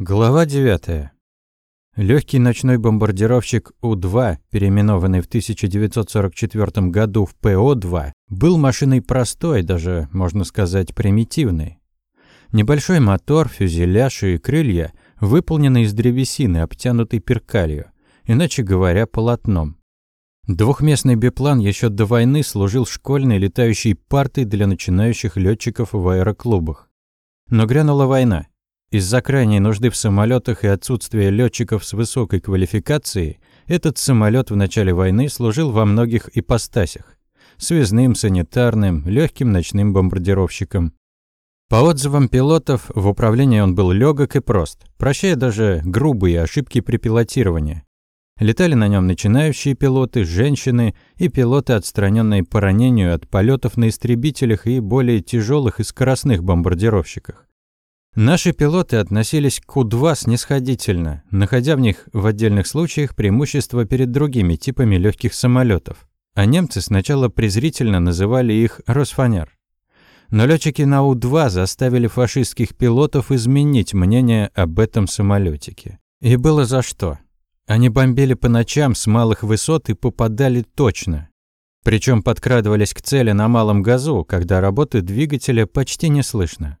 Глава 9. Легкий ночной бомбардировщик У-2, переименованный в 1944 году в ПО-2, был машиной простой, даже, можно сказать, примитивной. Небольшой мотор, фюзеляж и крылья выполнены из древесины, обтянутой перкалью, иначе говоря, полотном. Двухместный биплан еще до войны служил школьной летающей партой для начинающих летчиков в аэроклубах. Но грянула война. Из-за крайней нужды в самолетах и отсутствия летчиков с высокой квалификацией, этот самолет в начале войны служил во многих ипостасях. Связным, санитарным, легким ночным бомбардировщиком. По отзывам пилотов, в управлении он был легок и прост, прощая даже грубые ошибки при пилотировании. Летали на нем начинающие пилоты, женщины и пилоты, отстраненные по ранению от полетов на истребителях и более тяжелых и скоростных бомбардировщиках. Наши пилоты относились к У-2 снисходительно, находя в них в отдельных случаях преимущество перед другими типами легких самолетов. А немцы сначала презрительно называли их «Росфанер». Но летчики на У-2 заставили фашистских пилотов изменить мнение об этом самолетике. И было за что. Они бомбили по ночам с малых высот и попадали точно. Причем подкрадывались к цели на малом газу, когда работы двигателя почти не слышно.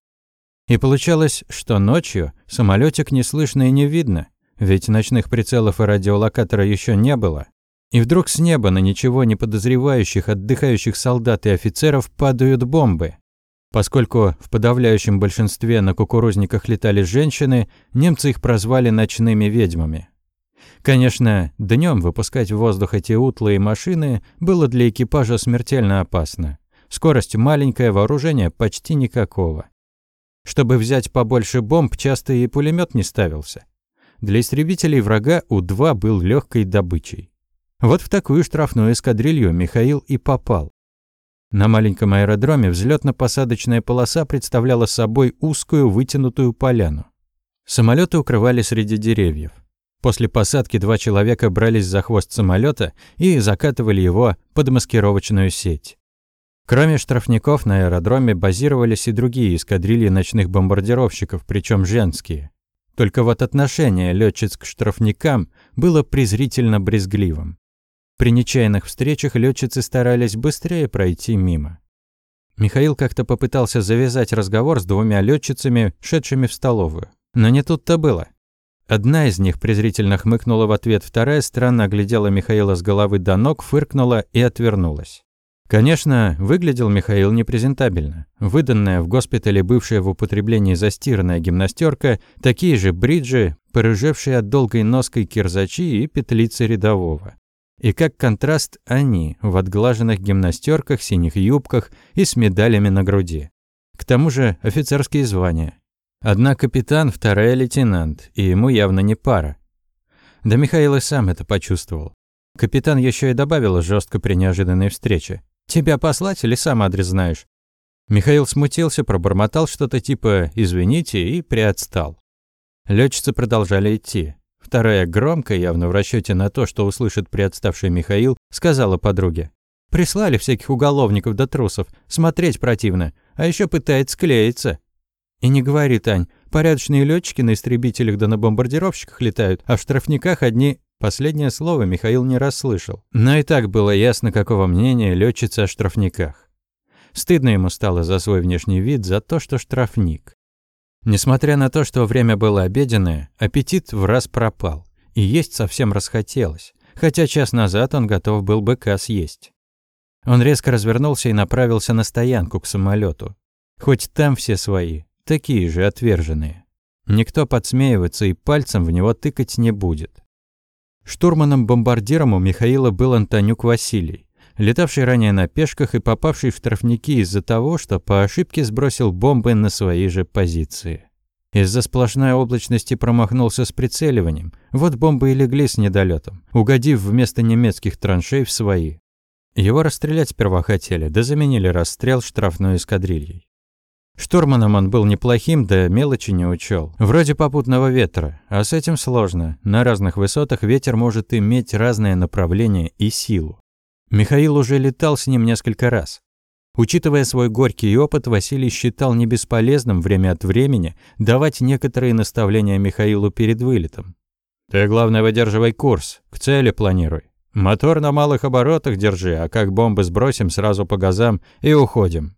И получалось, что ночью самолетик не слышно и не видно, ведь ночных прицелов и радиолокатора еще не было. И вдруг с неба на ничего не подозревающих отдыхающих солдат и офицеров падают бомбы. Поскольку в подавляющем большинстве на кукурузниках летали женщины, немцы их прозвали ночными ведьмами. Конечно, днем выпускать в воздух эти утлые машины было для экипажа смертельно опасно. Скорость маленькая, вооружение почти никакого. Чтобы взять побольше бомб, часто и пулемет не ставился. Для истребителей врага У-2 был легкой добычей. Вот в такую штрафную эскадрилью Михаил и попал. На маленьком аэродроме взлетно-посадочная полоса представляла собой узкую вытянутую поляну. Самолеты укрывали среди деревьев. После посадки два человека брались за хвост самолета и закатывали его под маскировочную сеть. Кроме штрафников на аэродроме базировались и другие эскадрильи ночных бомбардировщиков, причем женские. Только вот отношение летчиц к штрафникам было презрительно брезгливым. При нечаянных встречах летчицы старались быстрее пройти мимо. Михаил как-то попытался завязать разговор с двумя летчицами, шедшими в столовую. Но не тут-то было. Одна из них презрительно хмыкнула в ответ, вторая странно оглядела Михаила с головы до ног, фыркнула и отвернулась. Конечно, выглядел Михаил непрезентабельно. Выданная в госпитале бывшая в употреблении застиранная гимнастерка, такие же бриджи, порыжевшие от долгой ноской кирзачи и петлицы рядового. И как контраст они в отглаженных гимнастерках, синих юбках и с медалями на груди. К тому же офицерские звания. Одна капитан, вторая лейтенант, и ему явно не пара. Да Михаил и сам это почувствовал. Капитан еще и добавила жестко при неожиданной встрече. Тебя послать или сам адрес знаешь?» Михаил смутился, пробормотал что-то типа «извините» и приотстал. Летчицы продолжали идти. Вторая громко, явно в расчете на то, что услышит приотставший Михаил, сказала подруге. «Прислали всяких уголовников до да трусов. Смотреть противно. А еще пытается склеиться». «И не говори, Тань. Порядочные летчики на истребителях да на бомбардировщиках летают, а в штрафниках одни Последнее слово Михаил не расслышал, но и так было ясно, какого мнения летчица о штрафниках. Стыдно ему стало за свой внешний вид, за то, что штрафник. Несмотря на то, что время было обеденное, аппетит в раз пропал, и есть совсем расхотелось, хотя час назад он готов был быка съесть. Он резко развернулся и направился на стоянку к самолету. Хоть там все свои, такие же отверженные. Никто подсмеиваться и пальцем в него тыкать не будет. Штурманом-бомбардиром у Михаила был Антонюк Василий, летавший ранее на пешках и попавший в штрафники из-за того, что по ошибке сбросил бомбы на свои же позиции. Из-за сплошной облачности промахнулся с прицеливанием. Вот бомбы и легли с недолетом, угодив вместо немецких траншей в свои. Его расстрелять сперва хотели, да заменили расстрел штрафной эскадрильей. Штурманом он был неплохим, да мелочи не учел. Вроде попутного ветра, а с этим сложно. На разных высотах ветер может иметь разное направление и силу. Михаил уже летал с ним несколько раз. Учитывая свой горький опыт, Василий считал не бесполезным время от времени давать некоторые наставления Михаилу перед вылетом. «Ты, главное, выдерживай курс, к цели планируй. Мотор на малых оборотах держи, а как бомбы сбросим, сразу по газам и уходим.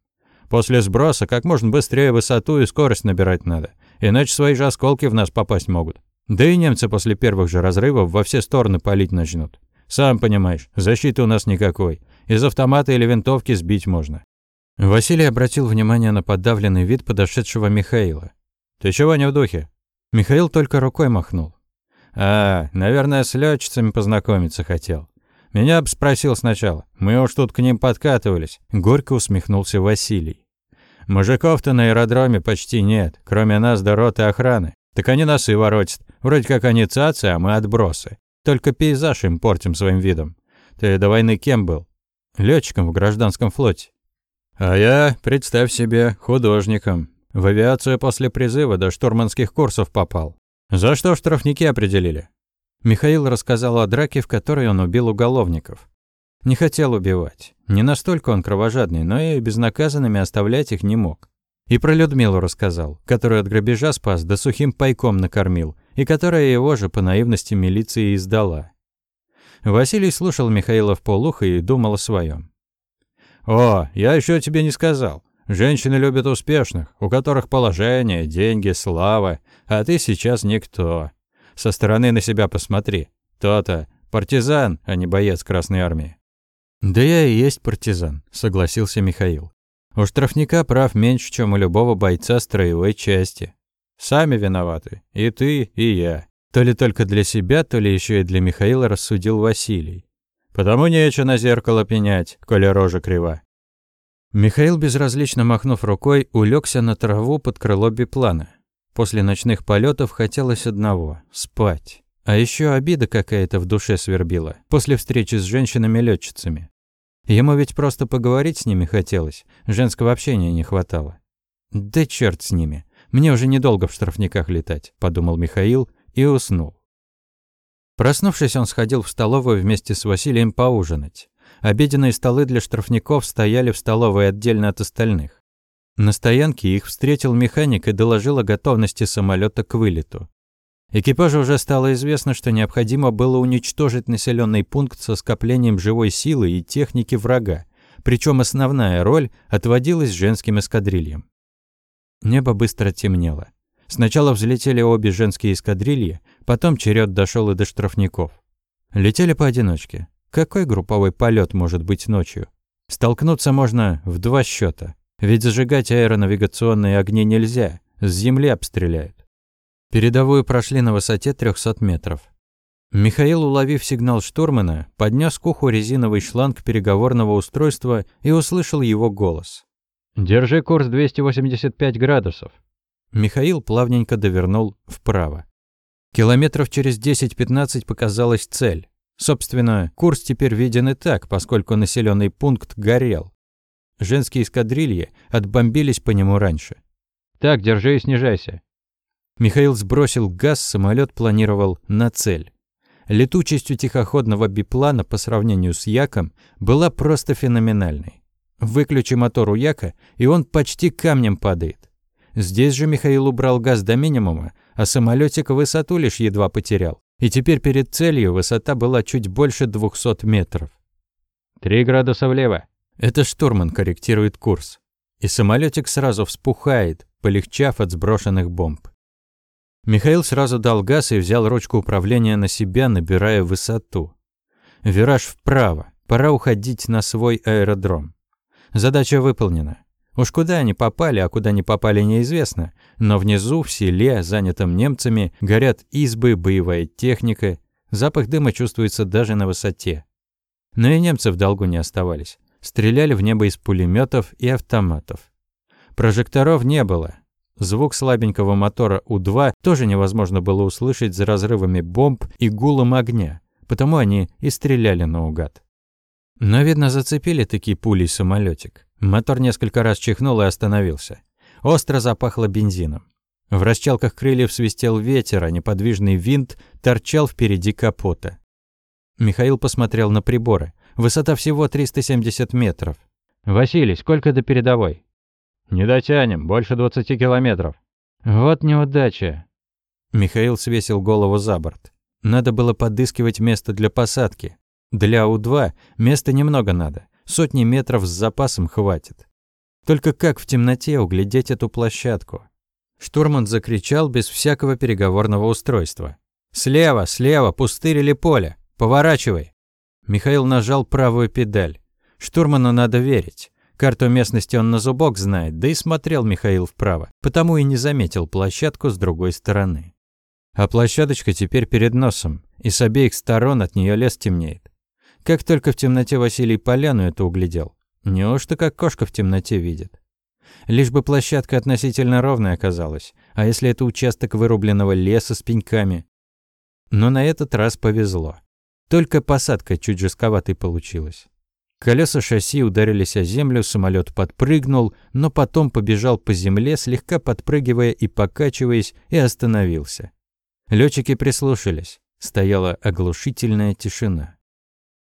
После сброса как можно быстрее высоту и скорость набирать надо, иначе свои же осколки в нас попасть могут. Да и немцы после первых же разрывов во все стороны палить начнут. Сам понимаешь, защиты у нас никакой. Из автомата или винтовки сбить можно. Василий обратил внимание на подавленный вид подошедшего Михаила. «Ты чего не в духе?» Михаил только рукой махнул. «А, наверное, с летчицами познакомиться хотел. Меня бы спросил сначала. Мы уж тут к ним подкатывались». Горько усмехнулся Василий. «Мужиков-то на аэродроме почти нет, кроме нас до роты охраны. Так они носы воротят. Вроде как они цацы, а мы отбросы. Только пейзаж им портим своим видом. Ты до войны кем был? Летчиком в гражданском флоте. А я, представь себе, художником. В авиацию после призыва до штурманских курсов попал. За что штрафники определили? Михаил рассказал о драке, в которой он убил уголовников. Не хотел убивать. Не настолько он кровожадный, но и безнаказанными оставлять их не мог. И про Людмилу рассказал, которую от грабежа спас, да сухим пайком накормил, и которая его же по наивности милиции издала. Василий слушал Михаила в полухо и думал о своем. «О, я еще тебе не сказал. Женщины любят успешных, у которых положение, деньги, слава, а ты сейчас никто. Со стороны на себя посмотри. То-то партизан, а не боец Красной Армии». «Да я и есть партизан», — согласился Михаил. «У штрафника прав меньше, чем у любого бойца строевой части. Сами виноваты. И ты, и я. То ли только для себя, то ли еще и для Михаила рассудил Василий. Потому нечего на зеркало пенять, коли рожа крива. Михаил, безразлично махнув рукой, улегся на траву под крыло биплана. После ночных полетов хотелось одного – спать. А еще обида какая-то в душе свербила, после встречи с женщинами летчицами Ему ведь просто поговорить с ними хотелось, женского общения не хватало. Да черт с ними. Мне уже недолго в штрафниках летать, подумал Михаил и уснул. Проснувшись, он сходил в столовую вместе с Василием поужинать. Обеденные столы для штрафников стояли в столовой отдельно от остальных. На стоянке их встретил механик и доложил о готовности самолета к вылету. Экипажу уже стало известно, что необходимо было уничтожить населенный пункт со скоплением живой силы и техники врага, причем основная роль отводилась женским эскадрильям. Небо быстро темнело. Сначала взлетели обе женские эскадрильи, потом черед дошел и до штрафников. Летели поодиночке. Какой групповой полет может быть ночью? Столкнуться можно в два счета, ведь зажигать аэронавигационные огни нельзя, с земли обстреляют. Передовую прошли на высоте 300 метров. Михаил, уловив сигнал штурмана, поднес к уху резиновый шланг переговорного устройства и услышал его голос. «Держи курс 285 градусов». Михаил плавненько довернул вправо. Километров через 10-15 показалась цель. Собственно, курс теперь виден и так, поскольку населенный пункт горел. Женские эскадрильи отбомбились по нему раньше. «Так, держи и снижайся». Михаил сбросил газ, самолет планировал на цель. Летучесть у тихоходного биплана по сравнению с Яком была просто феноменальной. Выключи мотор у Яка, и он почти камнем падает. Здесь же Михаил убрал газ до минимума, а самолетик высоту лишь едва потерял. И теперь перед целью высота была чуть больше 200 метров. «Три градуса влево». Это штурман корректирует курс. И самолетик сразу вспухает, полегчав от сброшенных бомб. Михаил сразу дал газ и взял ручку управления на себя, набирая высоту. Вираж вправо. Пора уходить на свой аэродром. Задача выполнена. Уж куда они попали, а куда не попали неизвестно, но внизу, в селе, занятом немцами, горят избы, боевая техника, запах дыма чувствуется даже на высоте. Но и немцы в долгу не оставались. Стреляли в небо из пулеметов и автоматов. Прожекторов не было. Звук слабенького мотора У-2 тоже невозможно было услышать за разрывами бомб и гулом огня, потому они и стреляли наугад. Но, видно, зацепили такие пули самолетик. Мотор несколько раз чихнул и остановился. Остро запахло бензином. В расчалках крыльев свистел ветер, а неподвижный винт торчал впереди капота. Михаил посмотрел на приборы. Высота всего 370 метров. «Василий, сколько до передовой?» «Не дотянем, больше 20 километров». «Вот неудача». Михаил свесил голову за борт. Надо было подыскивать место для посадки. Для У-2 места немного надо. Сотни метров с запасом хватит. Только как в темноте углядеть эту площадку? Штурман закричал без всякого переговорного устройства. «Слева, слева, пустырь или поле? Поворачивай!» Михаил нажал правую педаль. Штурману надо верить. Карту местности он на зубок знает, да и смотрел Михаил вправо, потому и не заметил площадку с другой стороны. А площадочка теперь перед носом, и с обеих сторон от нее лес темнеет. Как только в темноте Василий поляну это углядел. Неужто как кошка в темноте видит? Лишь бы площадка относительно ровная оказалась, а если это участок вырубленного леса с пеньками? Но на этот раз повезло. Только посадка чуть жестковатой получилась. Колеса шасси ударились о землю, самолет подпрыгнул, но потом побежал по земле, слегка подпрыгивая и покачиваясь, и остановился. Летчики прислушались. Стояла оглушительная тишина.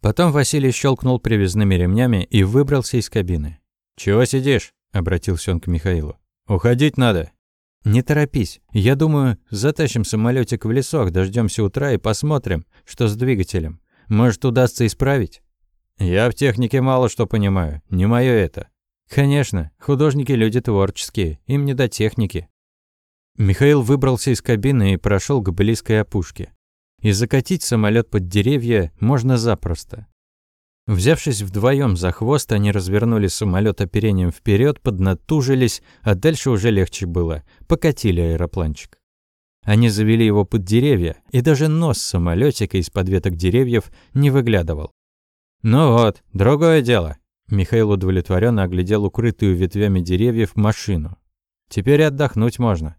Потом Василий щелкнул привязными ремнями и выбрался из кабины. «Чего сидишь?» – обратился он к Михаилу. «Уходить надо». «Не торопись. Я думаю, затащим самолетик в лесок, дождемся утра и посмотрим, что с двигателем. Может, удастся исправить?» Я в технике мало что понимаю, не мое это. Конечно, художники люди творческие, им не до техники. Михаил выбрался из кабины и прошел к близкой опушке. И закатить самолет под деревья можно запросто. Взявшись вдвоем за хвост, они развернули самолет оперением вперед, поднатужились, а дальше уже легче было. Покатили аэропланчик. Они завели его под деревья, и даже нос самолетика из-под веток деревьев не выглядывал. «Ну вот, другое дело». Михаил удовлетворенно оглядел укрытую ветвями деревьев машину. «Теперь отдохнуть можно».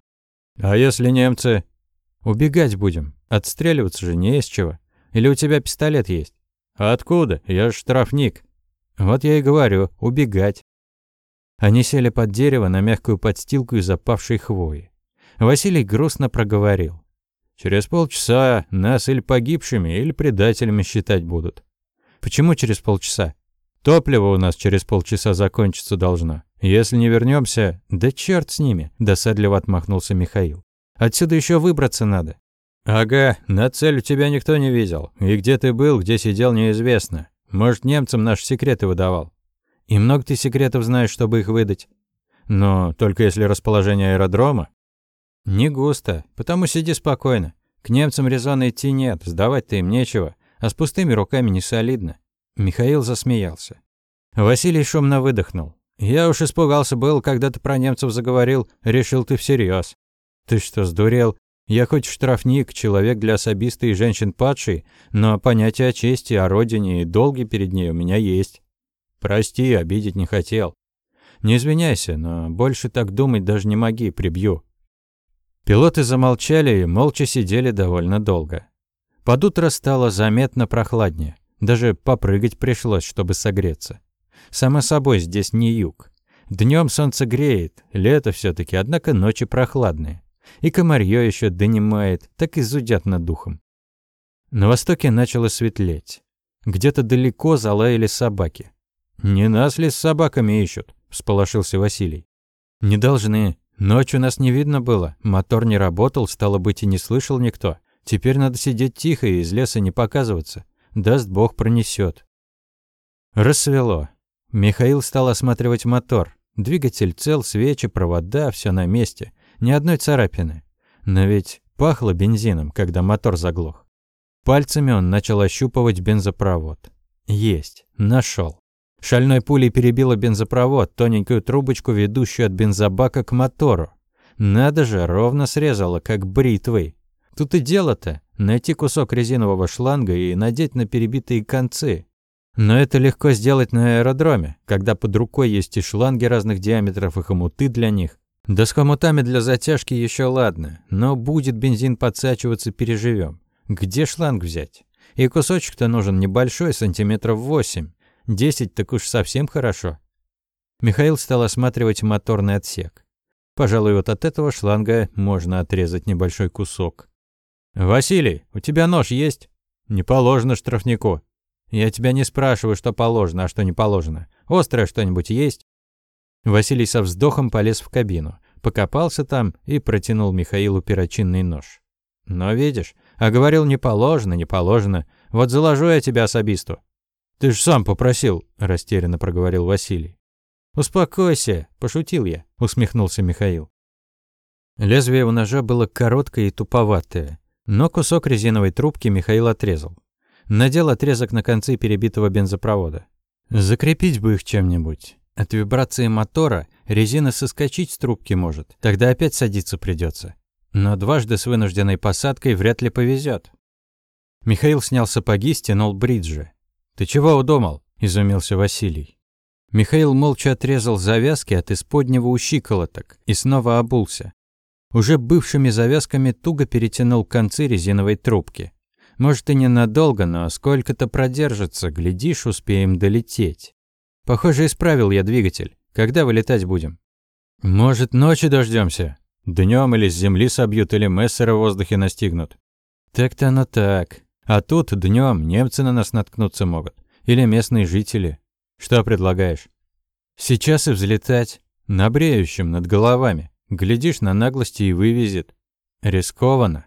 «А если немцы?» «Убегать будем. Отстреливаться же не из чего. Или у тебя пистолет есть?» «Откуда? Я ж штрафник». «Вот я и говорю, убегать». Они сели под дерево на мягкую подстилку из опавшей хвои. Василий грустно проговорил. «Через полчаса нас или погибшими, или предателями считать будут. Почему через полчаса? Топливо у нас через полчаса закончиться должно. Если не вернемся, да черт с ними, досадливо отмахнулся Михаил. Отсюда еще выбраться надо. Ага, на цель у тебя никто не видел. И где ты был, где сидел, неизвестно. Может, немцам наши секреты выдавал. И много ты секретов знаешь, чтобы их выдать? Но только если расположение аэродрома. Не густо, потому сиди спокойно. К немцам резона идти нет, сдавать-то им нечего а с пустыми руками не солидно. Михаил засмеялся. Василий шумно выдохнул. «Я уж испугался был, когда ты про немцев заговорил, решил ты всерьез. Ты что, сдурел? Я хоть штрафник, человек для особиста и женщин падший, но понятие о чести, о родине и долге перед ней у меня есть. Прости, обидеть не хотел. Не извиняйся, но больше так думать даже не моги, прибью». Пилоты замолчали и молча сидели довольно долго. Под утро стало заметно прохладнее. Даже попрыгать пришлось, чтобы согреться. Само собой, здесь не юг. Днем солнце греет, лето все таки однако ночи прохладные. И комарье еще донимает, так и зудят над духом. На востоке начало светлеть. Где-то далеко залаяли собаки. «Не нас ли с собаками ищут?» – всполошился Василий. «Не должны. Ночью нас не видно было. Мотор не работал, стало быть, и не слышал никто. Теперь надо сидеть тихо и из леса не показываться. Даст бог пронесет. Рассвело. Михаил стал осматривать мотор. Двигатель цел, свечи, провода, все на месте. Ни одной царапины. Но ведь пахло бензином, когда мотор заглох. Пальцами он начал ощупывать бензопровод. Есть. Нашел. Шальной пулей перебила бензопровод, тоненькую трубочку, ведущую от бензобака к мотору. Надо же, ровно срезала, как бритвой. Тут и дело-то – найти кусок резинового шланга и надеть на перебитые концы. Но это легко сделать на аэродроме, когда под рукой есть и шланги разных диаметров, и хомуты для них. Да с хомутами для затяжки еще ладно, но будет бензин подсачиваться, переживем. Где шланг взять? И кусочек-то нужен небольшой, сантиметров восемь. Десять так уж совсем хорошо. Михаил стал осматривать моторный отсек. Пожалуй, вот от этого шланга можно отрезать небольшой кусок. «Василий, у тебя нож есть?» «Не положено штрафнику». «Я тебя не спрашиваю, что положено, а что не положено. Острое что-нибудь есть?» Василий со вздохом полез в кабину, покопался там и протянул Михаилу перочинный нож. «Но видишь, а говорил, не положено, не положено. Вот заложу я тебя особисту». «Ты ж сам попросил», – растерянно проговорил Василий. «Успокойся», – пошутил я, – усмехнулся Михаил. Лезвие у ножа было короткое и туповатое, но кусок резиновой трубки Михаил отрезал. Надел отрезок на концы перебитого бензопровода. Закрепить бы их чем-нибудь. От вибрации мотора резина соскочить с трубки может, тогда опять садиться придется. Но дважды с вынужденной посадкой вряд ли повезет. Михаил снял сапоги, стянул бриджи. «Ты чего удумал?» – изумился Василий. Михаил молча отрезал завязки от исподнего у щиколоток и снова обулся. Уже бывшими завязками туго перетянул концы резиновой трубки. Может и ненадолго, но сколько-то продержится, глядишь, успеем долететь. Похоже, исправил я двигатель. Когда вылетать будем? Может, ночью дождемся? Днем или с земли собьют, или мессеры в воздухе настигнут. Так-то оно так. А тут днем немцы на нас наткнуться могут. Или местные жители. Что предлагаешь? Сейчас и взлетать. На бреющем, над головами. Глядишь, на наглости и вывезет. Рискованно.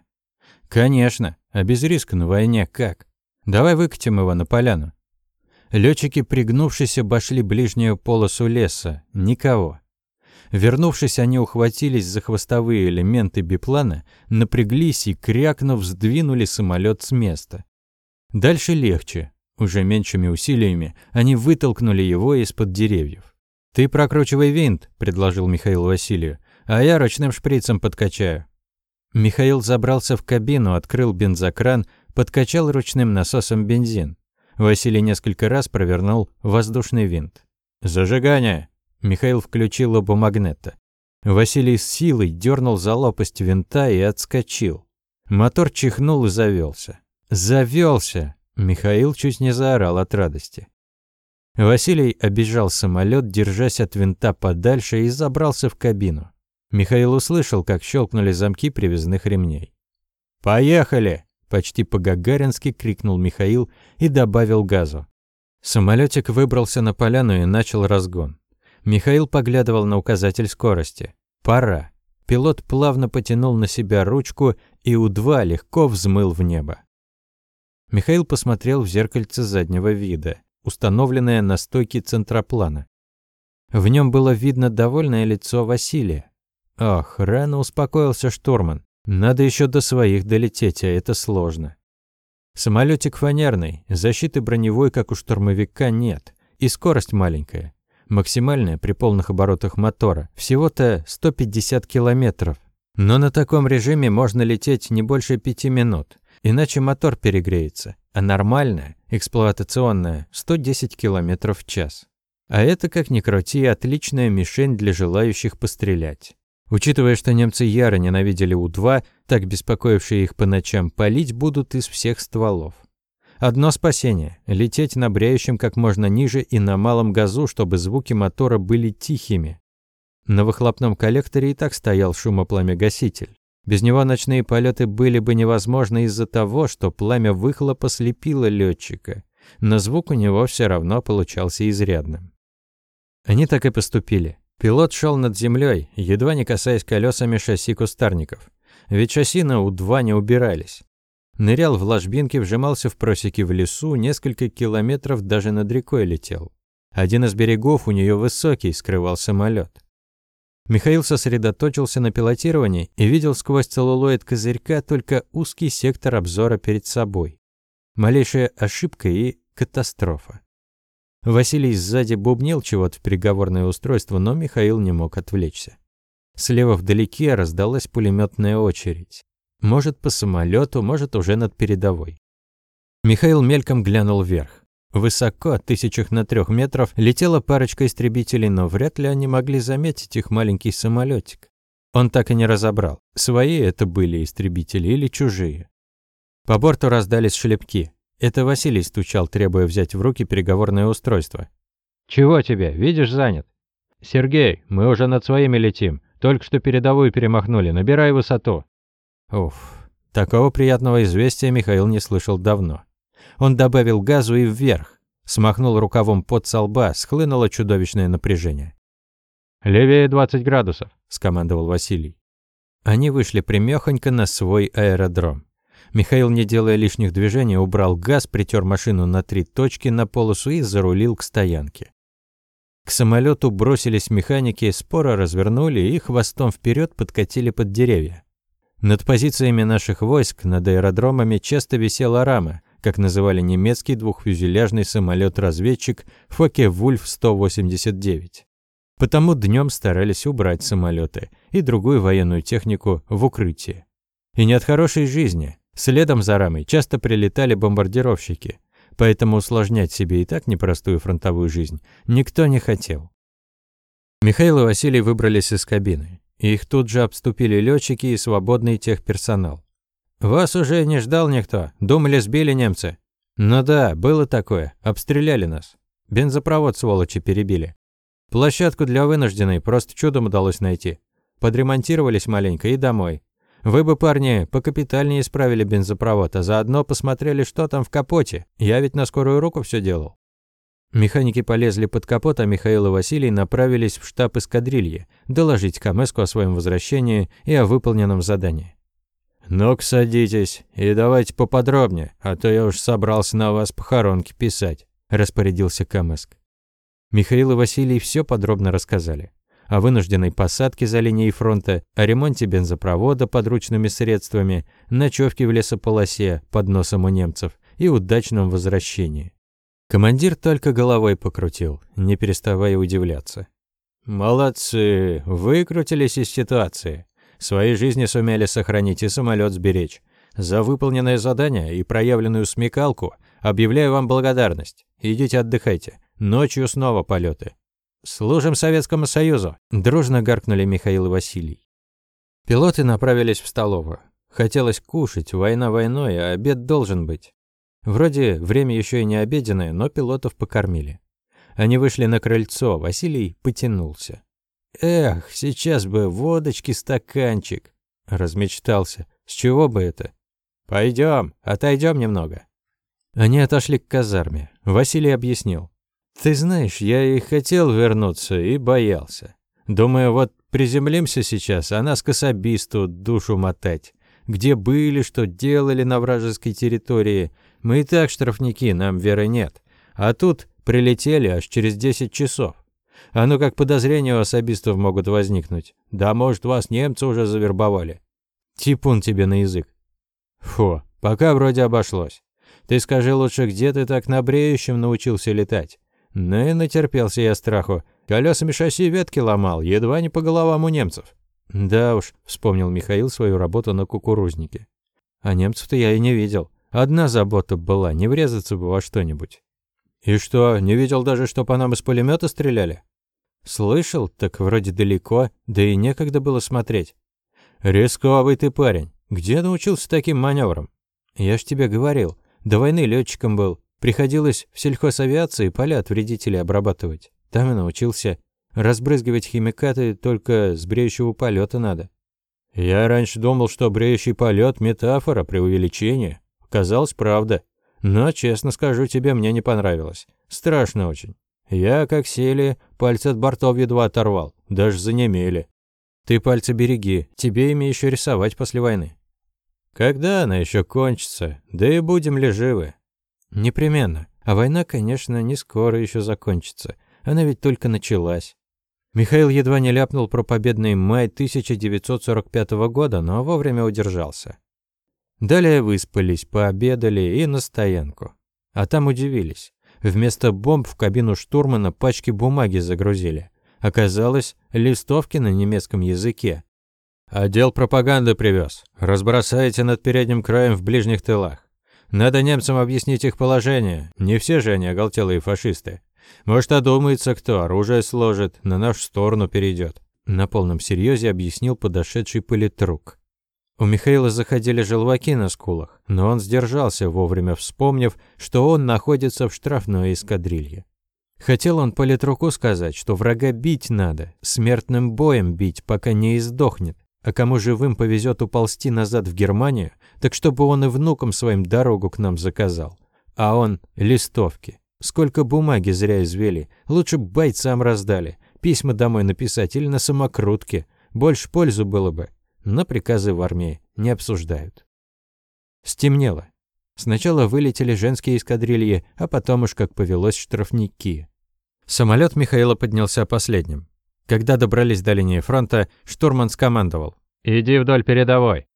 Конечно, а без риска на войне как? Давай выкатим его на поляну. Летчики, пригнувшись, обошли ближнюю полосу леса. Никого. Вернувшись, они ухватились за хвостовые элементы биплана, напряглись и, крякнув, сдвинули самолет с места. Дальше легче. Уже меньшими усилиями они вытолкнули его из-под деревьев. «Ты прокручивай винт», — предложил Михаил Василию, «а я ручным шприцем подкачаю». Михаил забрался в кабину, открыл бензокран, подкачал ручным насосом бензин. Василий несколько раз провернул воздушный винт. «Зажигание!» Михаил включил оба магнета. Василий с силой дернул за лопасть винта и отскочил. Мотор чихнул и завелся. Завелся! Михаил чуть не заорал от радости. Василий обежал самолет, держась от винта подальше, и забрался в кабину. Михаил услышал, как щелкнули замки привязных ремней. «Поехали!» – почти по-гагарински крикнул Михаил и добавил газу. Самолетик выбрался на поляну и начал разгон. Михаил поглядывал на указатель скорости. «Пора». Пилот плавно потянул на себя ручку, и У-2 легко взмыл в небо. Михаил посмотрел в зеркальце заднего вида, установленное на стойке центроплана. В нем было видно довольное лицо Василия. Ах, рано успокоился штурман. Надо еще до своих долететь, а это сложно. Самолетик фанерный, защиты броневой, как у штурмовика, нет. И скорость маленькая. Максимальная при полных оборотах мотора. Всего-то 150 километров. Но на таком режиме можно лететь не больше пяти минут. Иначе мотор перегреется. А нормальная, эксплуатационная, 110 километров в час. А это, как ни крути, отличная мишень для желающих пострелять. Учитывая, что немцы яро ненавидели У-2, так беспокоившие их по ночам, палить будут из всех стволов. Одно спасение – лететь на бреющем как можно ниже и на малом газу, чтобы звуки мотора были тихими. На выхлопном коллекторе и так стоял шумопламя-гаситель. Без него ночные полеты были бы невозможны из-за того, что пламя выхлопа слепило летчика, но звук у него все равно получался изрядным. Они так и поступили. Пилот шел над землей, едва не касаясь колесами шасси кустарников. Ведь шасси на У-2 не убирались. Нырял в ложбинки, вжимался в просеки в лесу, несколько километров даже над рекой летел. Один из берегов у нее высокий, скрывал самолет. Михаил сосредоточился на пилотировании и видел сквозь целлулоид козырька только узкий сектор обзора перед собой. Малейшая ошибка и катастрофа. Василий сзади бубнил чего-то в переговорное устройство, но Михаил не мог отвлечься. Слева вдалеке раздалась пулеметная очередь. Может, по самолету, может, уже над передовой. Михаил мельком глянул вверх. Высоко, тысячах на трех метров, летела парочка истребителей, но вряд ли они могли заметить их маленький самолетик. Он так и не разобрал, свои это были истребители или чужие. По борту раздались шлепки. Это Василий стучал, требуя взять в руки переговорное устройство. «Чего тебе? Видишь, занят?» «Сергей, мы уже над своими летим. Только что передовую перемахнули. Набирай высоту». Уф, такого приятного известия Михаил не слышал давно. Он добавил газу и вверх. Смахнул рукавом под со лба, схлынуло чудовищное напряжение. «Левее 20 градусов», – скомандовал Василий. Они вышли примёхонько на свой аэродром. Михаил, не делая лишних движений, убрал газ, притер машину на три точки на полосу и зарулил к стоянке. К самолету бросились механики, споро развернули и хвостом вперед подкатили под деревья. Над позициями наших войск, над аэродромами часто висела рама, как называли немецкий двухфюзеляжный самолет-разведчик Фоке-Вульф-189. Потому днем старались убрать самолеты и другую военную технику в укрытие. И не от хорошей жизни, Следом за рамой часто прилетали бомбардировщики, поэтому усложнять себе и так непростую фронтовую жизнь никто не хотел. Михаил и Василий выбрались из кабины. Их тут же обступили летчики и свободный техперсонал. «Вас уже не ждал никто. Думали, сбили немцы». «Ну да, было такое. Обстреляли нас. Бензопровод, сволочи, перебили. Площадку для вынужденной просто чудом удалось найти. Подремонтировались маленько и домой. Вы бы, парни, покапитальнее исправили бензопровод, а заодно посмотрели, что там в капоте. Я ведь на скорую руку все делал». Механики полезли под капот, а Михаил и Василий направились в штаб эскадрильи, доложить Камеску о своем возвращении и о выполненном задании. «Ну-ка, садитесь и давайте поподробнее, а то я уж собрался на вас похоронки писать», – распорядился Камеск. Михаил и Василий все подробно рассказали о вынужденной посадке за линией фронта, о ремонте бензопровода подручными средствами, ночевке в лесополосе под носом у немцев и удачном возвращении. Командир только головой покрутил, не переставая удивляться. «Молодцы, выкрутились из ситуации. Свои жизни сумели сохранить и самолет сберечь. За выполненное задание и проявленную смекалку объявляю вам благодарность. Идите отдыхайте. Ночью снова полеты. «Служим Советскому Союзу!» – дружно гаркнули Михаил и Василий. Пилоты направились в столовую. Хотелось кушать, война войной, а обед должен быть. Вроде время еще и не обеденное, но пилотов покормили. Они вышли на крыльцо, Василий потянулся. «Эх, сейчас бы водочки стаканчик!» Размечтался. «С чего бы это?» «Пойдем, отойдем немного». Они отошли к казарме. Василий объяснил. Ты знаешь, я и хотел вернуться, и боялся. Думаю, вот приземлимся сейчас, а нас к особисту душу мотать. Где были, что делали на вражеской территории. Мы и так штрафники, нам веры нет. А тут прилетели аж через 10 часов. А ну как подозрения у особистов могут возникнуть. Да может, вас немцы уже завербовали. Типун тебе на язык. Фу, пока вроде обошлось. Ты скажи лучше, где ты так на бреющем научился летать? Ну и натерпелся я страху. Колесами шасси ветки ломал, едва не по головам у немцев. Да уж, вспомнил Михаил свою работу на кукурузнике. А немцев-то я и не видел. Одна забота была, не врезаться бы во что-нибудь. И что, не видел даже, что по нам из пулемета стреляли? Слышал, так вроде далеко, да и некогда было смотреть. Рисковый ты парень. Где научился таким маневрам? Я ж тебе говорил, до войны летчиком был. Приходилось в сельхозавиации поля от вредителей обрабатывать. Там и научился. Разбрызгивать химикаты только с бреющего полета надо. Я раньше думал, что бреющий полет метафора, преувеличение. Казалось, правда. Но, честно скажу тебе, мне не понравилось. Страшно очень. Я, как сели, пальцы от бортов едва оторвал. Даже занемели. Ты пальцы береги, тебе ими еще рисовать после войны. Когда она еще кончится? Да и будем ли живы? Непременно. А война, конечно, не скоро еще закончится. Она ведь только началась. Михаил едва не ляпнул про победный май 1945 года, но вовремя удержался. Далее выспались, пообедали и на стоянку. А там удивились. Вместо бомб в кабину штурмана пачки бумаги загрузили. Оказалось, листовки на немецком языке. «Отдел пропаганды привез. Разбросайте над передним краем в ближних тылах. Надо немцам объяснить их положение. Не все же они оголтелые фашисты. Может, одумается кто, оружие сложит, на нашу сторону перейдет. На полном серьезе объяснил подошедший политрук. У Михаила заходили желваки на скулах, но он сдержался, вовремя вспомнив, что он находится в штрафной эскадрилье. Хотел он политруку сказать, что врага бить надо, смертным боем бить, пока не издохнет. А кому живым повезет уползти назад в Германию, так чтобы он и внукам своим дорогу к нам заказал. А он листовки. Сколько бумаги зря извели. Лучше бойцам раздали. Письма домой написать или на самокрутке. Больше пользу было бы. Но приказы в армии не обсуждают. Стемнело. Сначала вылетели женские эскадрильи, а потом уж как повелось штрафники. Самолет Михаила поднялся последним. Когда добрались до линии фронта, штурман скомандовал. «Иди вдоль передовой».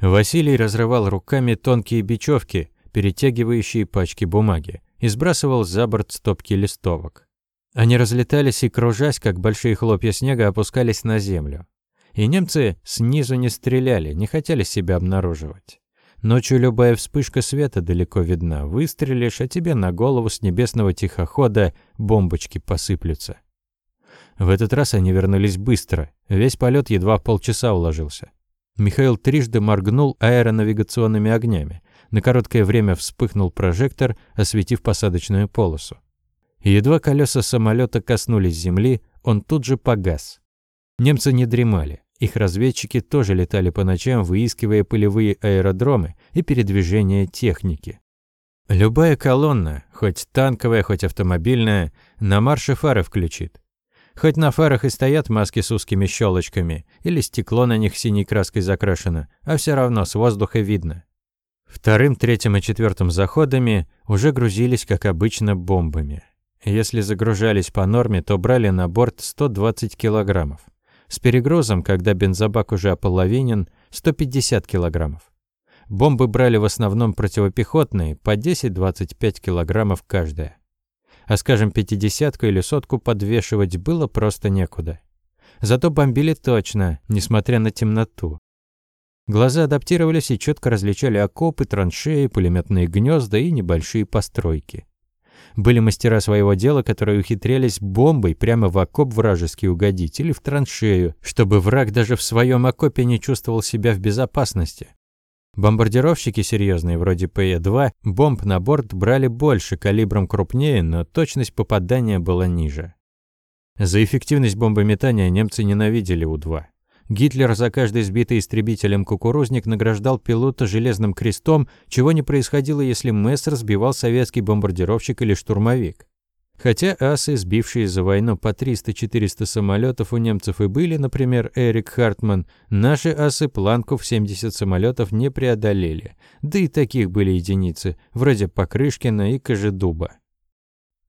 Василий разрывал руками тонкие бечевки, перетягивающие пачки бумаги, и сбрасывал за борт стопки листовок. Они разлетались и, кружась, как большие хлопья снега, опускались на землю. И немцы снизу не стреляли, не хотели себя обнаруживать. Ночью любая вспышка света далеко видна. Выстрелишь, а тебе на голову с небесного тихохода бомбочки посыплются. В этот раз они вернулись быстро. Весь полет едва в полчаса уложился. Михаил трижды моргнул аэронавигационными огнями. На короткое время вспыхнул прожектор, осветив посадочную полосу. Едва колеса самолета коснулись земли, он тут же погас. Немцы не дремали. Их разведчики тоже летали по ночам, выискивая полевые аэродромы и передвижение техники. Любая колонна, хоть танковая, хоть автомобильная, на марше фары включит. Хоть на фарах и стоят маски с узкими щелочками, или стекло на них синей краской закрашено, а все равно с воздуха видно. Вторым, третьим и четвертым заходами уже грузились, как обычно, бомбами. Если загружались по норме, то брали на борт 120 килограммов. С перегрузом, когда бензобак уже ополовинен, 150 килограммов. Бомбы брали в основном противопехотные, по 10-25 килограммов каждая. А скажем, пятидесятку или сотку подвешивать было просто некуда. Зато бомбили точно, несмотря на темноту. Глаза адаптировались и четко различали окопы, траншеи, пулеметные гнезда и небольшие постройки. Были мастера своего дела, которые ухитрялись бомбой прямо в окоп вражеский угодить или в траншею, чтобы враг даже в своем окопе не чувствовал себя в безопасности. Бомбардировщики серьезные, вроде ПЕ-2, бомб на борт брали больше, калибром крупнее, но точность попадания была ниже. За эффективность бомбометания немцы ненавидели У-2. Гитлер за каждый сбитый истребителем кукурузник награждал пилота железным крестом, чего не происходило, если Мессер сбивал советский бомбардировщик или штурмовик. Хотя асы, сбившие за войну по 300-400 самолетов у немцев и были, например, Эрик Хартман, наши асы планку в 70 самолетов не преодолели. Да и таких были единицы, вроде Покрышкина и Кожедуба.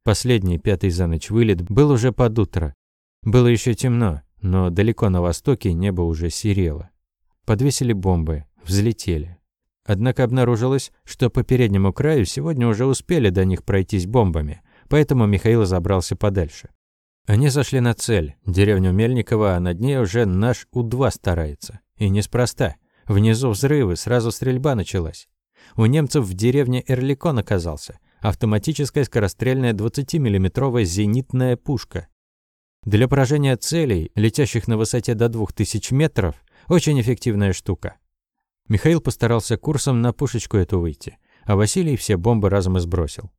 Последний, пятый за ночь вылет, был уже под утро. Было еще темно, но далеко на востоке небо уже серело. Подвесили бомбы, взлетели. Однако обнаружилось, что по переднему краю сегодня уже успели до них пройтись бомбами, поэтому Михаил забрался подальше. Они зашли на цель, деревню Мельникова, а над ней уже наш У-2 старается. И неспроста. Внизу взрывы, сразу стрельба началась. У немцев в деревне Эрликон оказался. Автоматическая скорострельная 20-миллиметровая зенитная пушка. Для поражения целей, летящих на высоте до 2000 метров, очень эффективная штука. Михаил постарался курсом на пушечку эту выйти, а Василий все бомбы разом и сбросил.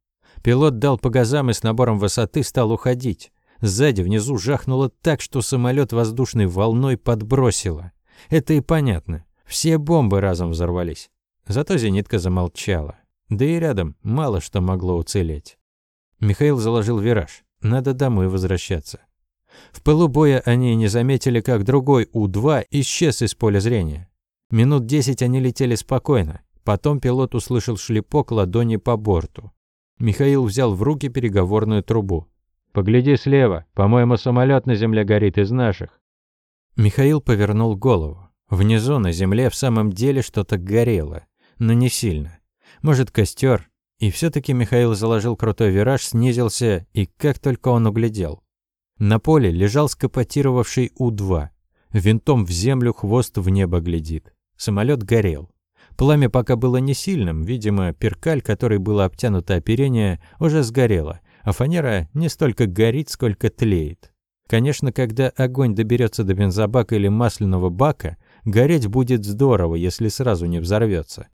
Пилот дал по газам и с набором высоты стал уходить. Сзади внизу жахнуло так, что самолет воздушной волной подбросило. Это и понятно. Все бомбы разом взорвались. Зато зенитка замолчала. Да и рядом мало что могло уцелеть. Михаил заложил вираж. Надо домой возвращаться. В пылу боя они не заметили, как другой У-2 исчез из поля зрения. Минут десять они летели спокойно. Потом пилот услышал шлепок ладони по борту. Михаил взял в руки переговорную трубу. «Погляди слева. По-моему, самолет на земле горит из наших». Михаил повернул голову. Внизу на земле в самом деле что-то горело, но не сильно. Может, костер. И все таки Михаил заложил крутой вираж, снизился, и как только он углядел. На поле лежал скопотировавший У-2. Винтом в землю, хвост в небо глядит. Самолет горел. Пламя пока было не сильным, видимо, перкаль, которой было обтянуто оперение, уже сгорело, а фанера не столько горит, сколько тлеет. Конечно, когда огонь доберется до бензобака или масляного бака, гореть будет здорово, если сразу не взорвется.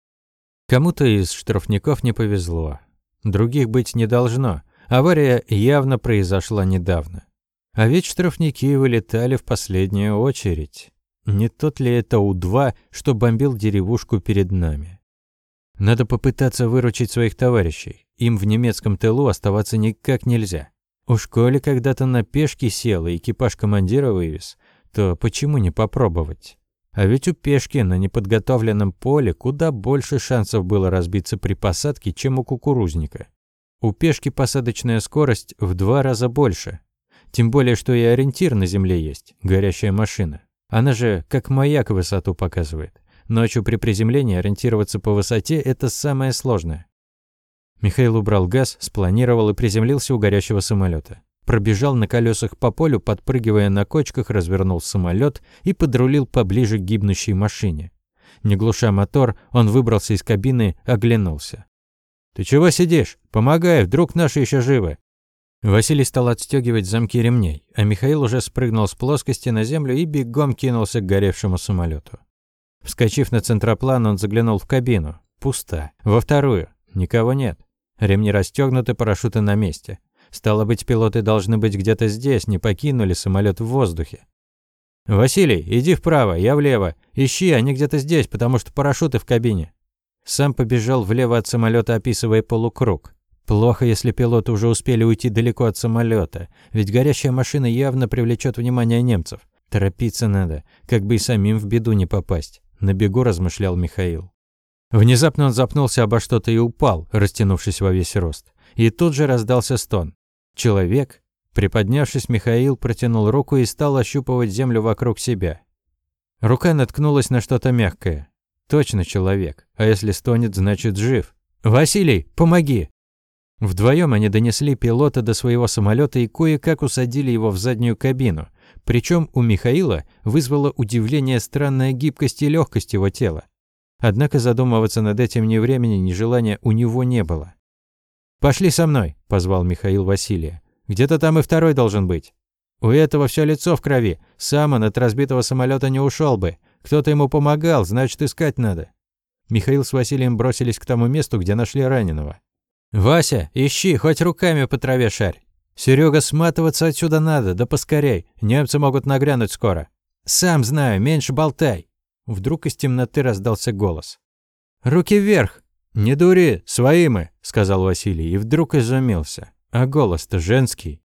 Кому-то из штрафников не повезло. Других быть не должно. Авария явно произошла недавно. А ведь штрафники вылетали в последнюю очередь. Не тот ли это У-2, что бомбил деревушку перед нами? Надо попытаться выручить своих товарищей. Им в немецком тылу оставаться никак нельзя. Уж коли когда-то на пешке сел и экипаж командира вывез, то почему не попробовать? А ведь у пешки на неподготовленном поле куда больше шансов было разбиться при посадке, чем у кукурузника. У пешки посадочная скорость в два раза больше. Тем более, что и ориентир на земле есть – горящая машина. Она же как маяк высоту показывает. Ночью при приземлении ориентироваться по высоте – это самое сложное. Михаил убрал газ, спланировал и приземлился у горящего самолета. Пробежал на колесах по полю, подпрыгивая на кочках, развернул самолет и подрулил поближе к гибнущей машине. Не глуша мотор, он выбрался из кабины, оглянулся. «Ты чего сидишь? Помогай, вдруг наши еще живы!» Василий стал отстегивать замки ремней, а Михаил уже спрыгнул с плоскости на землю и бегом кинулся к горевшему самолету. Вскочив на центроплан, он заглянул в кабину. Пусто. Во вторую. Никого нет. Ремни расстегнуты, парашюты на месте. Стало быть, пилоты должны быть где-то здесь, не покинули самолет в воздухе. «Василий, иди вправо, я влево. Ищи, они где-то здесь, потому что парашюты в кабине». Сам побежал влево от самолета, описывая полукруг. Плохо, если пилоты уже успели уйти далеко от самолета, ведь горящая машина явно привлечет внимание немцев. Торопиться надо, как бы и самим в беду не попасть. На бегу размышлял Михаил. Внезапно он запнулся обо что-то и упал, растянувшись во весь рост. И тут же раздался стон. Человек? Приподнявшись, Михаил протянул руку и стал ощупывать землю вокруг себя. Рука наткнулась на что-то мягкое. Точно человек. А если стонет, значит жив. «Василий, помоги!» Вдвоем они донесли пилота до своего самолета и кое-как усадили его в заднюю кабину. Причем у Михаила вызвало удивление странная гибкость и легкость его тела. Однако задумываться над этим ни времени, ни желания у него не было. «Пошли со мной», – позвал Михаил Василия. «Где-то там и второй должен быть. У этого все лицо в крови. Сам он от разбитого самолета не ушел бы. Кто-то ему помогал, значит, искать надо». Михаил с Василием бросились к тому месту, где нашли раненого. «Вася, ищи, хоть руками по траве шарь. Серега, сматываться отсюда надо, да поскорей. Немцы могут нагрянуть скоро. Сам знаю, меньше болтай». Вдруг из темноты раздался голос. «Руки вверх! «Не дури, свои мы», — сказал Василий, и вдруг изумился. А голос-то женский.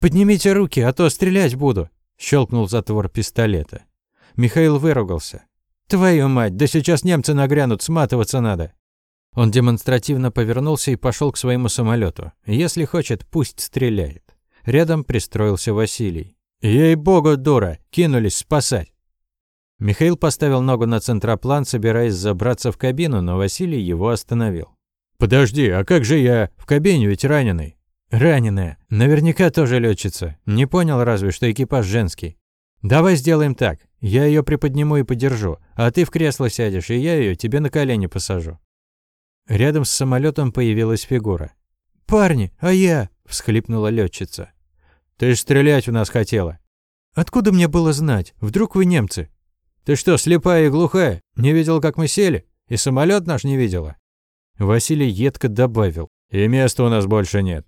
«Поднимите руки, а то стрелять буду», — щелкнул затвор пистолета. Михаил выругался. «Твою мать, да сейчас немцы нагрянут, сматываться надо». Он демонстративно повернулся и пошел к своему самолету. Если хочет, пусть стреляет. Рядом пристроился Василий. «Ей-богу, дура! Кинулись спасать!» Михаил поставил ногу на центроплан, собираясь забраться в кабину, но Василий его остановил. «Подожди, а как же я? В кабине ведь раненый». «Раненая. Наверняка тоже летчица. Не понял разве, что экипаж женский. Давай сделаем так. Я ее приподниму и подержу, а ты в кресло сядешь, и я ее тебе на колени посажу». Рядом с самолетом появилась фигура. «Парни, а я?» – всхлипнула летчица. «Ты ж стрелять у нас хотела». «Откуда мне было знать? Вдруг вы немцы?» Ты что, слепая и глухая? Не видел, как мы сели? И самолет наш не видела?» Василий едко добавил. «И места у нас больше нет».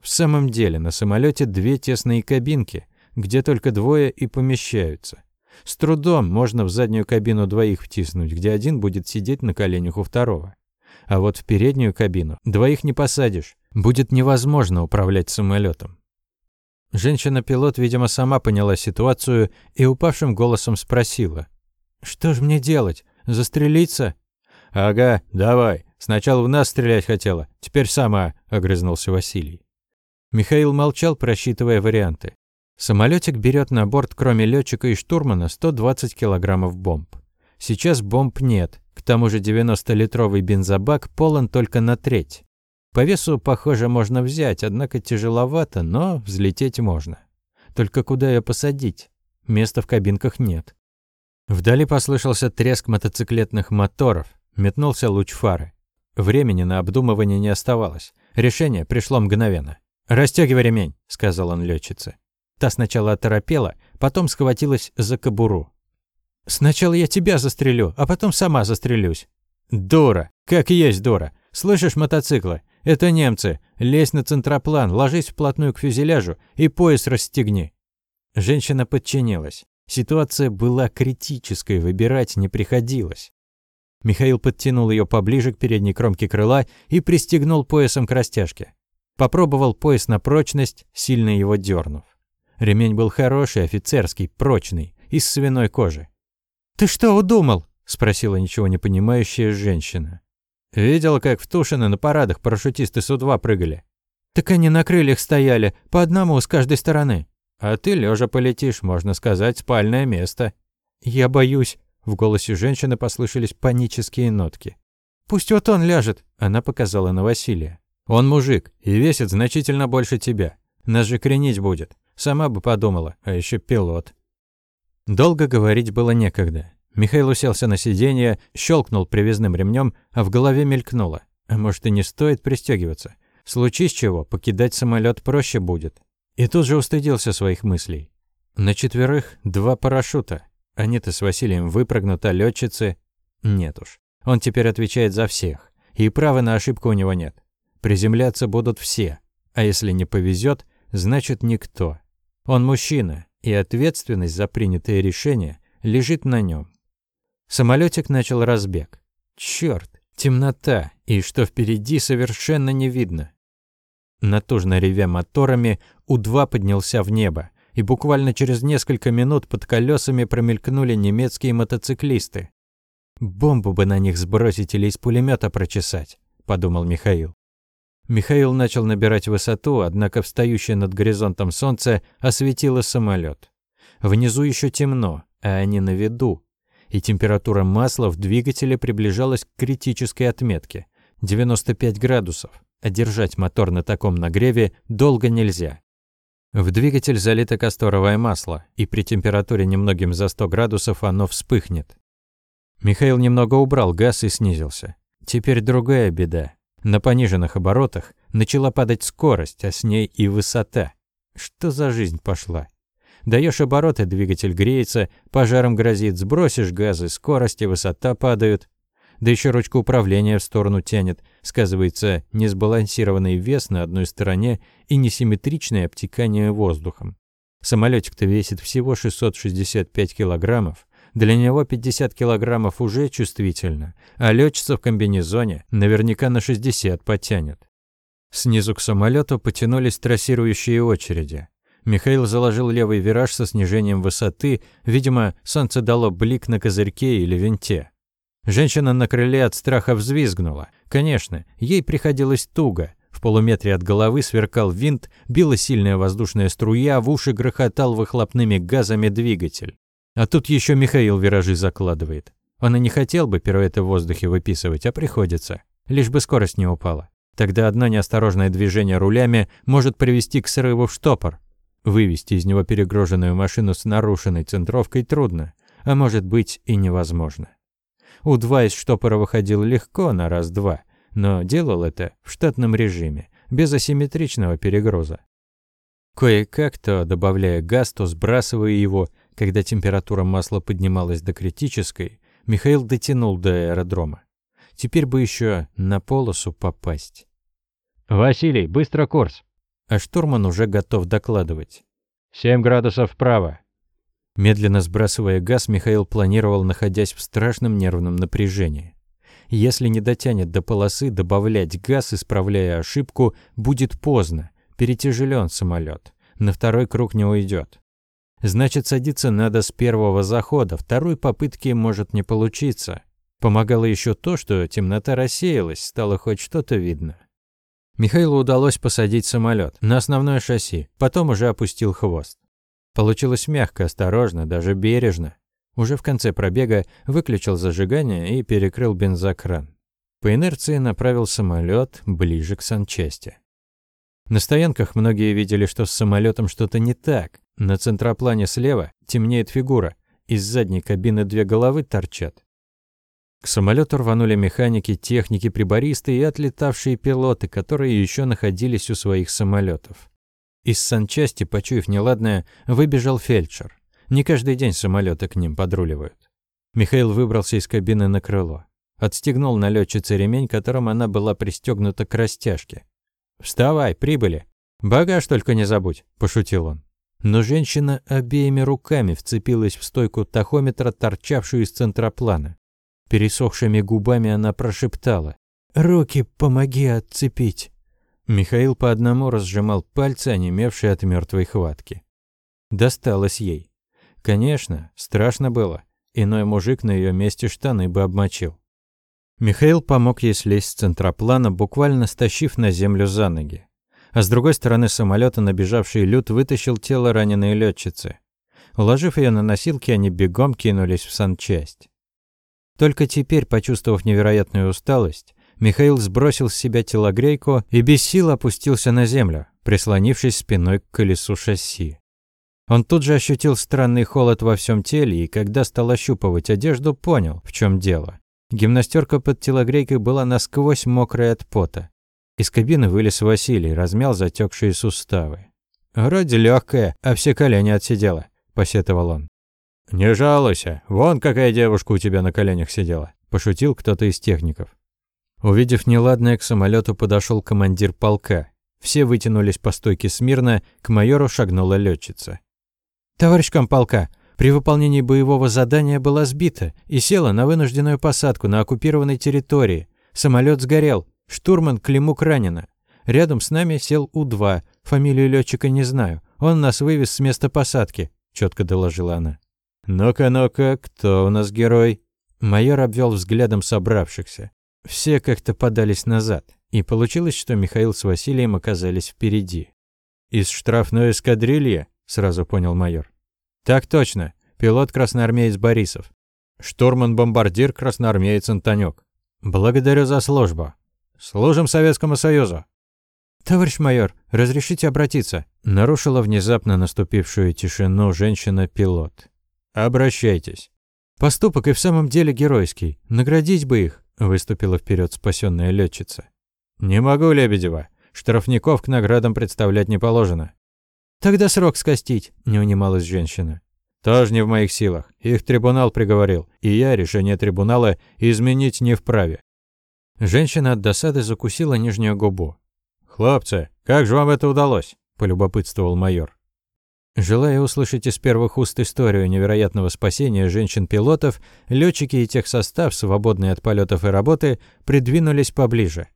В самом деле, на самолете две тесные кабинки, где только двое и помещаются. С трудом можно в заднюю кабину двоих втиснуть, где один будет сидеть на коленях у второго. А вот в переднюю кабину двоих не посадишь. Будет невозможно управлять самолетом. Женщина-пилот, видимо, сама поняла ситуацию и упавшим голосом спросила. «Что ж мне делать? Застрелиться?» «Ага, давай. Сначала в нас стрелять хотела, теперь сама», — огрызнулся Василий. Михаил молчал, просчитывая варианты. Самолетик берет на борт, кроме летчика и штурмана, 120 килограммов бомб. Сейчас бомб нет, к тому же 90-литровый бензобак полон только на треть. По весу, похоже, можно взять, однако тяжеловато, но взлететь можно. Только куда ее посадить? Места в кабинках нет. Вдали послышался треск мотоциклетных моторов, метнулся луч фары. Времени на обдумывание не оставалось. Решение пришло мгновенно. «Растёгивай ремень», — сказал он летчице. Та сначала оторопела, потом схватилась за кобуру. «Сначала я тебя застрелю, а потом сама застрелюсь». «Дура! Как есть дура! Слышишь мотоциклы? Это немцы. Лезь на центроплан, ложись вплотную к фюзеляжу и пояс расстегни». Женщина подчинилась. Ситуация была критической, выбирать не приходилось. Михаил подтянул ее поближе к передней кромке крыла и пристегнул поясом к растяжке. Попробовал пояс на прочность, сильно его дернув. Ремень был хороший, офицерский, прочный, из свиной кожи. «Ты что удумал?» – спросила ничего не понимающая женщина. «Видела, как в Тушино на парадах парашютисты Су-2 прыгали?» «Так они на крыльях стояли, по одному с каждой стороны». «А ты лежа полетишь, можно сказать, спальное место». «Я боюсь», – в голосе женщины послышались панические нотки. «Пусть вот он ляжет», – она показала на Василия. «Он мужик и весит значительно больше тебя. Нас же кренить будет. Сама бы подумала, а еще пилот». Долго говорить было некогда. Михаил уселся на сиденье, щелкнул привязным ремнем, а в голове мелькнуло. А может и не стоит пристегиваться. Случись чего, покидать самолет проще будет. И тут же устыдился своих мыслей. На четверых два парашюта. Они-то с Василием выпрыгнут, а летчицы... Нет уж. Он теперь отвечает за всех. И права на ошибку у него нет. Приземляться будут все. А если не повезет, значит никто. Он мужчина, и ответственность за принятые решения лежит на нем. Самолетик начал разбег. Черт, темнота, и что впереди совершенно не видно. Натужно ревя моторами, У-2 поднялся в небо, и буквально через несколько минут под колесами промелькнули немецкие мотоциклисты. «Бомбу бы на них сбросить или из пулемета прочесать», – подумал Михаил. Михаил начал набирать высоту, однако встающее над горизонтом солнце осветило самолет. Внизу еще темно, а они на виду, и температура масла в двигателе приближалась к критической отметке – 95 градусов, а держать мотор на таком нагреве долго нельзя. В двигатель залито касторовое масло, и при температуре немногим за 100 градусов оно вспыхнет. Михаил немного убрал газ и снизился. Теперь другая беда. На пониженных оборотах начала падать скорость, а с ней и высота. Что за жизнь пошла? Даешь обороты, двигатель греется, пожаром грозит, сбросишь газы, скорость и высота падают. Да еще ручка управления в сторону тянет. Сказывается несбалансированный вес на одной стороне и несимметричное обтекание воздухом. Самолетик-то весит всего 665 килограммов. Для него 50 килограммов уже чувствительно, а летчица в комбинезоне наверняка на 60 потянет. Снизу к самолету потянулись трассирующие очереди. Михаил заложил левый вираж со снижением высоты, видимо, солнце дало блик на козырьке или винте. Женщина на крыле от страха взвизгнула. Конечно, ей приходилось туго. В полуметре от головы сверкал винт, била сильная воздушная струя, в уши грохотал выхлопными газами двигатель. А тут еще Михаил виражи закладывает. Он и не хотел бы пируэты в воздухе выписывать, а приходится. Лишь бы скорость не упала. Тогда одно неосторожное движение рулями может привести к срыву в штопор. Вывести из него перегруженную машину с нарушенной центровкой трудно, а может быть и невозможно. У-2 из штопора выходил легко на раз-два, но делал это в штатном режиме, без асимметричного перегруза. Кое-как, то добавляя газ, то сбрасывая его, когда температура масла поднималась до критической, Михаил дотянул до аэродрома. Теперь бы еще на полосу попасть. «Василий, быстро курс!» а штурман уже готов докладывать. «Семь градусов вправо». Медленно сбрасывая газ, Михаил планировал, находясь в страшном нервном напряжении. Если не дотянет до полосы, добавлять газ, исправляя ошибку, будет поздно. Перетяжелен самолет. На второй круг не уйдет. Значит, садиться надо с первого захода, второй попытки может не получиться. Помогало еще то, что темнота рассеялась, стало хоть что-то видно. Михаилу удалось посадить самолет на основное шасси, потом уже опустил хвост. Получилось мягко, осторожно, даже бережно. Уже в конце пробега выключил зажигание и перекрыл бензокран. По инерции направил самолет ближе к санчасти. На стоянках многие видели, что с самолетом что-то не так. На центроплане слева темнеет фигура, из задней кабины две головы торчат. К самолету рванули механики, техники, прибористы и отлетавшие пилоты, которые еще находились у своих самолетов. Из санчасти, почуяв неладное, выбежал фельдшер. Не каждый день самолеты к ним подруливают. Михаил выбрался из кабины на крыло. Отстегнул на ремень, которым она была пристегнута к растяжке. «Вставай, прибыли! Багаж только не забудь!» – пошутил он. Но женщина обеими руками вцепилась в стойку тахометра, торчавшую из центроплана. Пересохшими губами она прошептала. «Руки помоги отцепить». Михаил по одному разжимал пальцы, онемевшие от мертвой хватки. Досталось ей. Конечно, страшно было. Иной мужик на ее месте штаны бы обмочил. Михаил помог ей слезть с центроплана, буквально стащив на землю за ноги. А с другой стороны самолета набежавший люд вытащил тело раненой летчицы. Уложив ее на носилки, они бегом кинулись в санчасть. Только теперь, почувствовав невероятную усталость, Михаил сбросил с себя телогрейку и без сил опустился на землю, прислонившись спиной к колесу шасси. Он тут же ощутил странный холод во всем теле и, когда стал ощупывать одежду, понял, в чем дело. Гимнастерка под телогрейкой была насквозь мокрая от пота. Из кабины вылез Василий, размял затекшие суставы. «Вроде легкая, а все колени отсидела», – посетовал он. «Не жалуйся, вон какая девушка у тебя на коленях сидела», – пошутил кто-то из техников. Увидев неладное, к самолету подошел командир полка. Все вытянулись по стойке смирно, к майору шагнула летчица. «Товарищ комполка, при выполнении боевого задания была сбита и села на вынужденную посадку на оккупированной территории. Самолет сгорел, штурман Климук ранена. Рядом с нами сел У-2, фамилию летчика не знаю. Он нас вывез с места посадки», – четко доложила она. «Ну-ка, ну-ка, кто у нас герой?» Майор обвел взглядом собравшихся. Все как-то подались назад, и получилось, что Михаил с Василием оказались впереди. «Из штрафной эскадрильи?» – сразу понял майор. «Так точно. Пилот-красноармеец Борисов. Штурман-бомбардир красноармеец Антонёк. Благодарю за службу. Служим Советскому Союзу». «Товарищ майор, разрешите обратиться?» Нарушила внезапно наступившую тишину женщина-пилот. «Обращайтесь». «Поступок и в самом деле геройский. Наградить бы их выступила вперед спасенная летчица. Не могу, Лебедева. Штрафников к наградам представлять не положено. Тогда срок скостить, не унималась женщина. Тоже не в моих силах. Их трибунал приговорил, и я решение трибунала изменить не вправе. Женщина от досады закусила нижнюю губу. «Хлопцы, как же вам это удалось?» – полюбопытствовал майор. Желая услышать из первых уст историю невероятного спасения женщин-пилотов, летчики и техсостав, свободные от полетов и работы, придвинулись поближе.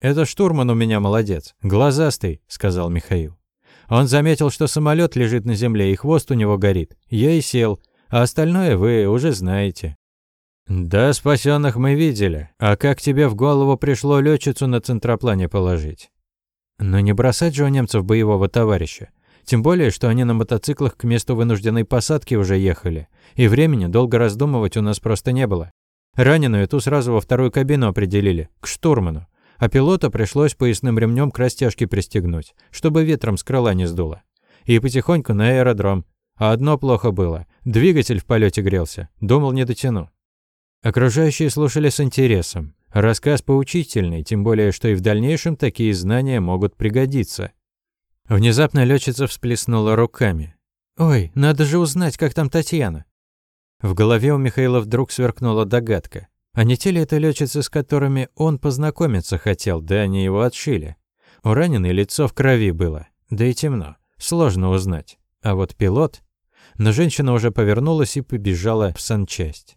«Это штурман у меня молодец, глазастый», — сказал Михаил. Он заметил, что самолет лежит на земле и хвост у него горит. Я и сел, а остальное вы уже знаете. «Да, спасенных мы видели. А как тебе в голову пришло летчицу на центроплане положить?» «Но не бросать же у немцев боевого товарища. Тем более, что они на мотоциклах к месту вынужденной посадки уже ехали, и времени долго раздумывать у нас просто не было. Раненую ту сразу во вторую кабину определили, к штурману, а пилота пришлось поясным ремнем к растяжке пристегнуть, чтобы ветром с крыла не сдуло. И потихоньку на аэродром. А одно плохо было. Двигатель в полете грелся. Думал, не дотяну. Окружающие слушали с интересом. Рассказ поучительный, тем более, что и в дальнейшем такие знания могут пригодиться. Внезапно летчица всплеснула руками. «Ой, надо же узнать, как там Татьяна!» В голове у Михаила вдруг сверкнула догадка. А не те ли это летчицы, с которыми он познакомиться хотел, да они его отшили? У раненой лицо в крови было, да и темно, сложно узнать. А вот пилот... Но женщина уже повернулась и побежала в санчасть.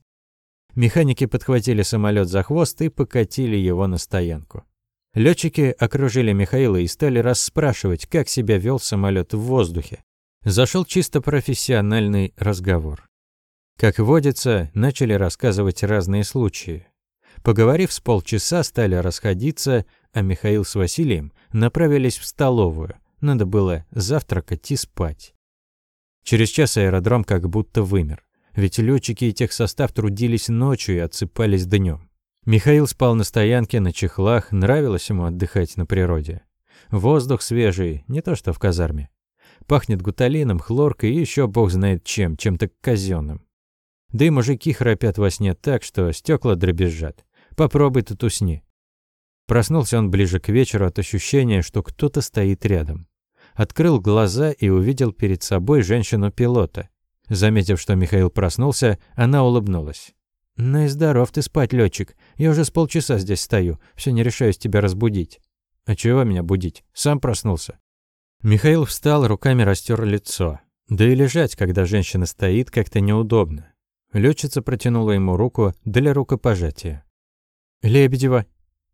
Механики подхватили самолет за хвост и покатили его на стоянку. Летчики окружили Михаила и стали расспрашивать, как себя вел самолет в воздухе. Зашел чисто профессиональный разговор. Как водится, начали рассказывать разные случаи. Поговорив с полчаса, стали расходиться, а Михаил с Василием направились в столовую. Надо было завтракать и спать. Через час аэродром как будто вымер. Ведь летчики и техсостав трудились ночью и отсыпались днем. Михаил спал на стоянке, на чехлах, нравилось ему отдыхать на природе. Воздух свежий, не то что в казарме. Пахнет гуталином, хлоркой и еще бог знает чем, чем-то казенным. Да и мужики храпят во сне так, что стекла дребезжат. Попробуй тут усни. Проснулся он ближе к вечеру от ощущения, что кто-то стоит рядом. Открыл глаза и увидел перед собой женщину-пилота. Заметив, что Михаил проснулся, она улыбнулась. «Ну и здоров ты спать, летчик. Я уже с полчаса здесь стою, все не решаюсь тебя разбудить». «А чего меня будить? Сам проснулся». Михаил встал, руками растер лицо. Да и лежать, когда женщина стоит, как-то неудобно. Летчица протянула ему руку для рукопожатия. «Лебедева».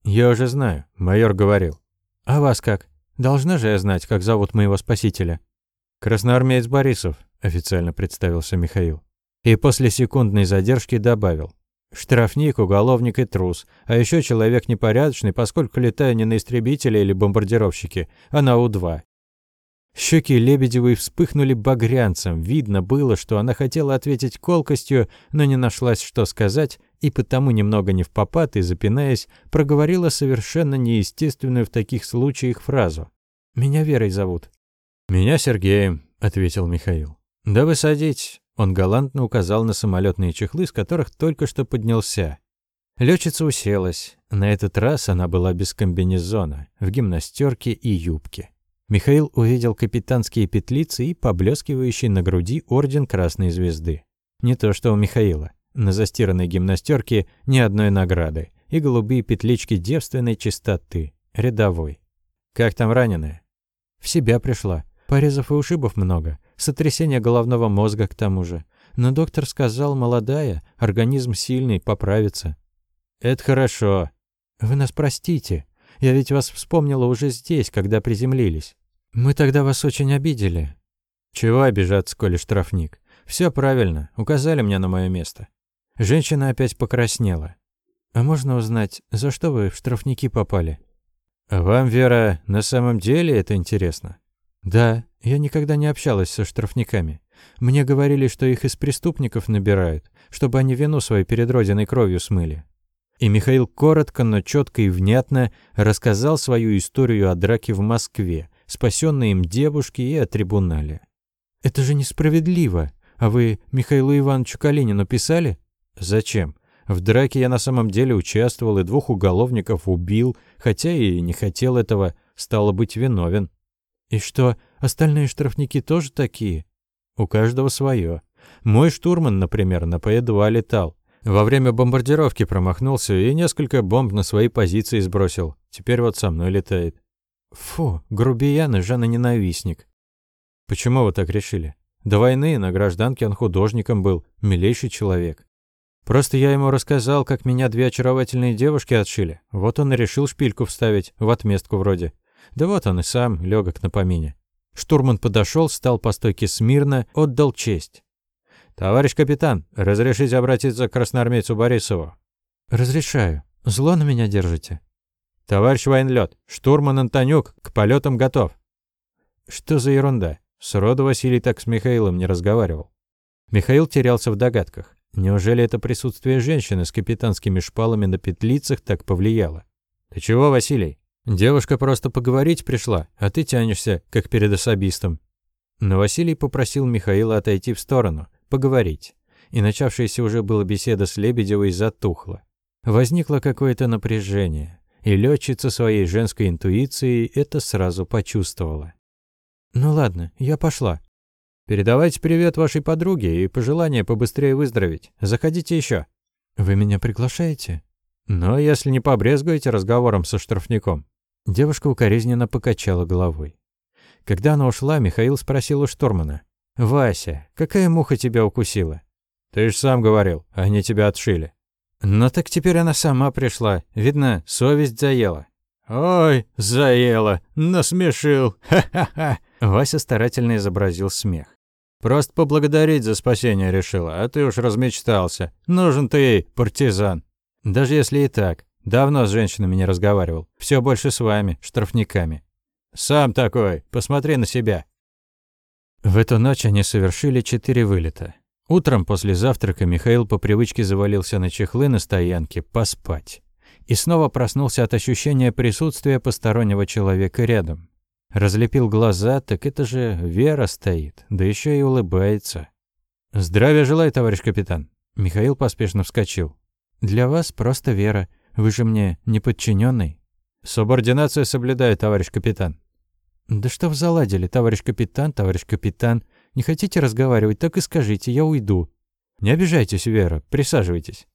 «Я уже знаю, майор говорил». «А вас как? Должна же я знать, как зовут моего спасителя». «Красноармеец Борисов», – официально представился Михаил. И после секундной задержки добавил. «Штрафник, уголовник и трус. А еще человек непорядочный, поскольку летаю не на истребителе или бомбардировщике, а на У-2. Щеки Лебедевой вспыхнули багрянцем. Видно было, что она хотела ответить колкостью, но не нашлась, что сказать, и потому, немного не в попад и запинаясь, проговорила совершенно неестественную в таких случаях фразу. «Меня Верой зовут». «Меня Сергеем», — ответил Михаил. «Да вы садитесь». Он галантно указал на самолетные чехлы, с которых только что поднялся. Летчица уселась. На этот раз она была без комбинезона, в гимнастерке и юбке. Михаил увидел капитанские петлицы и поблескивающий на груди орден Красной Звезды. Не то что у Михаила. На застиранной гимнастерке ни одной награды. И голубые петлички девственной чистоты. Рядовой. «Как там раненая?» «В себя пришла. Порезов и ушибов много. Сотрясение головного мозга к тому же. Но доктор сказал, молодая, организм сильный, поправится». «Это хорошо». «Вы нас простите. Я ведь вас вспомнила уже здесь, когда приземлились». «Мы тогда вас очень обидели». «Чего обижаться, коли штрафник? Все правильно, указали мне на мое место». Женщина опять покраснела. «А можно узнать, за что вы в штрафники попали?» «Вам, Вера, на самом деле это интересно?» «Да, я никогда не общалась со штрафниками. Мне говорили, что их из преступников набирают, чтобы они вину свою перед Родиной кровью смыли». И Михаил коротко, но четко и внятно рассказал свою историю о драке в Москве, спасенной им девушки и о трибунале. «Это же несправедливо. А вы Михаилу Ивановичу Калинину писали?» «Зачем? В драке я на самом деле участвовал и двух уголовников убил, хотя и не хотел этого, стало быть, виновен». «И что, остальные штрафники тоже такие?» «У каждого свое. Мой штурман, например, на П-2 летал. Во время бомбардировки промахнулся и несколько бомб на свои позиции сбросил. Теперь вот со мной летает. Фу, грубиян и ненавистник. Почему вы так решили? До войны на гражданке он художником был, милейший человек. Просто я ему рассказал, как меня две очаровательные девушки отшили. Вот он и решил шпильку вставить, в отместку вроде. Да вот он и сам, легок на помине. Штурман подошел, стал по стойке смирно, отдал честь. «Товарищ капитан, разрешите обратиться к красноармейцу Борисову?» «Разрешаю. Зло на меня держите?» «Товарищ военлет, штурман Антонюк к полетам готов». Что за ерунда? Сроду Василий так с Михаилом не разговаривал. Михаил терялся в догадках. Неужели это присутствие женщины с капитанскими шпалами на петлицах так повлияло? «Ты чего, Василий? Девушка просто поговорить пришла, а ты тянешься, как перед особистом». Но Василий попросил Михаила отойти в сторону, поговорить. И начавшаяся уже была беседа с Лебедевой затухла. Возникло какое-то напряжение и летчица своей женской интуицией это сразу почувствовала. «Ну ладно, я пошла». «Передавайте привет вашей подруге и пожелание побыстрее выздороветь. Заходите еще». «Вы меня приглашаете?» «Но если не побрезгуете разговором со штрафником». Девушка укоризненно покачала головой. Когда она ушла, Михаил спросил у штурмана. «Вася, какая муха тебя укусила?» «Ты ж сам говорил, они тебя отшили». Но так теперь она сама пришла. Видно, совесть заела. «Ой, заела! Насмешил! Ха-ха-ха!» Вася старательно изобразил смех. «Просто поблагодарить за спасение решила, а ты уж размечтался. Нужен ты ей, партизан!» «Даже если и так. Давно с женщинами не разговаривал. Все больше с вами, штрафниками». «Сам такой. Посмотри на себя». В эту ночь они совершили четыре вылета. Утром после завтрака Михаил по привычке завалился на чехлы на стоянке поспать. И снова проснулся от ощущения присутствия постороннего человека рядом. Разлепил глаза, так это же Вера стоит, да еще и улыбается. «Здравия желаю, товарищ капитан!» Михаил поспешно вскочил. «Для вас просто Вера. Вы же мне не подчиненный. «Субординацию соблюдаю, товарищ капитан». «Да что вы заладили, товарищ капитан, товарищ капитан? Не хотите разговаривать, так и скажите, я уйду». «Не обижайтесь, Вера, присаживайтесь».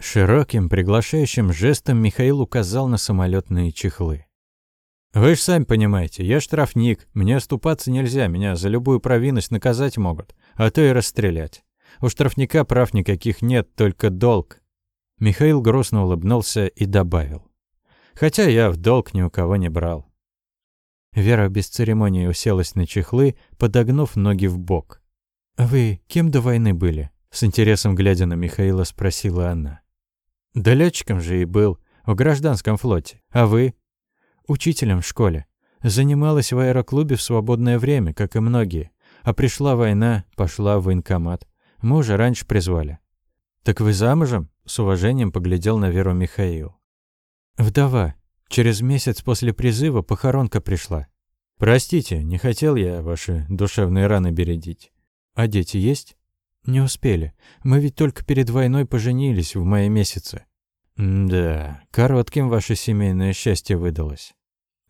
Широким, приглашающим жестом Михаил указал на самолетные чехлы. «Вы же сами понимаете, я штрафник, мне оступаться нельзя, меня за любую провинность наказать могут, а то и расстрелять. У штрафника прав никаких нет, только долг. Михаил грустно улыбнулся и добавил. Хотя я в долг ни у кого не брал. Вера без церемонии уселась на чехлы, подогнув ноги в бок. «А вы кем до войны были?» С интересом глядя на Михаила, спросила она. «Да летчиком же и был, в гражданском флоте. А вы?» «Учителем в школе. Занималась в аэроклубе в свободное время, как и многие. А пришла война, пошла в военкомат. Мужа раньше призвали». «Так вы замужем?» — с уважением поглядел на Веру Михаил. «Вдова. Через месяц после призыва похоронка пришла. Простите, не хотел я ваши душевные раны бередить. А дети есть? Не успели. Мы ведь только перед войной поженились в мае месяце. да, коротким ваше семейное счастье выдалось.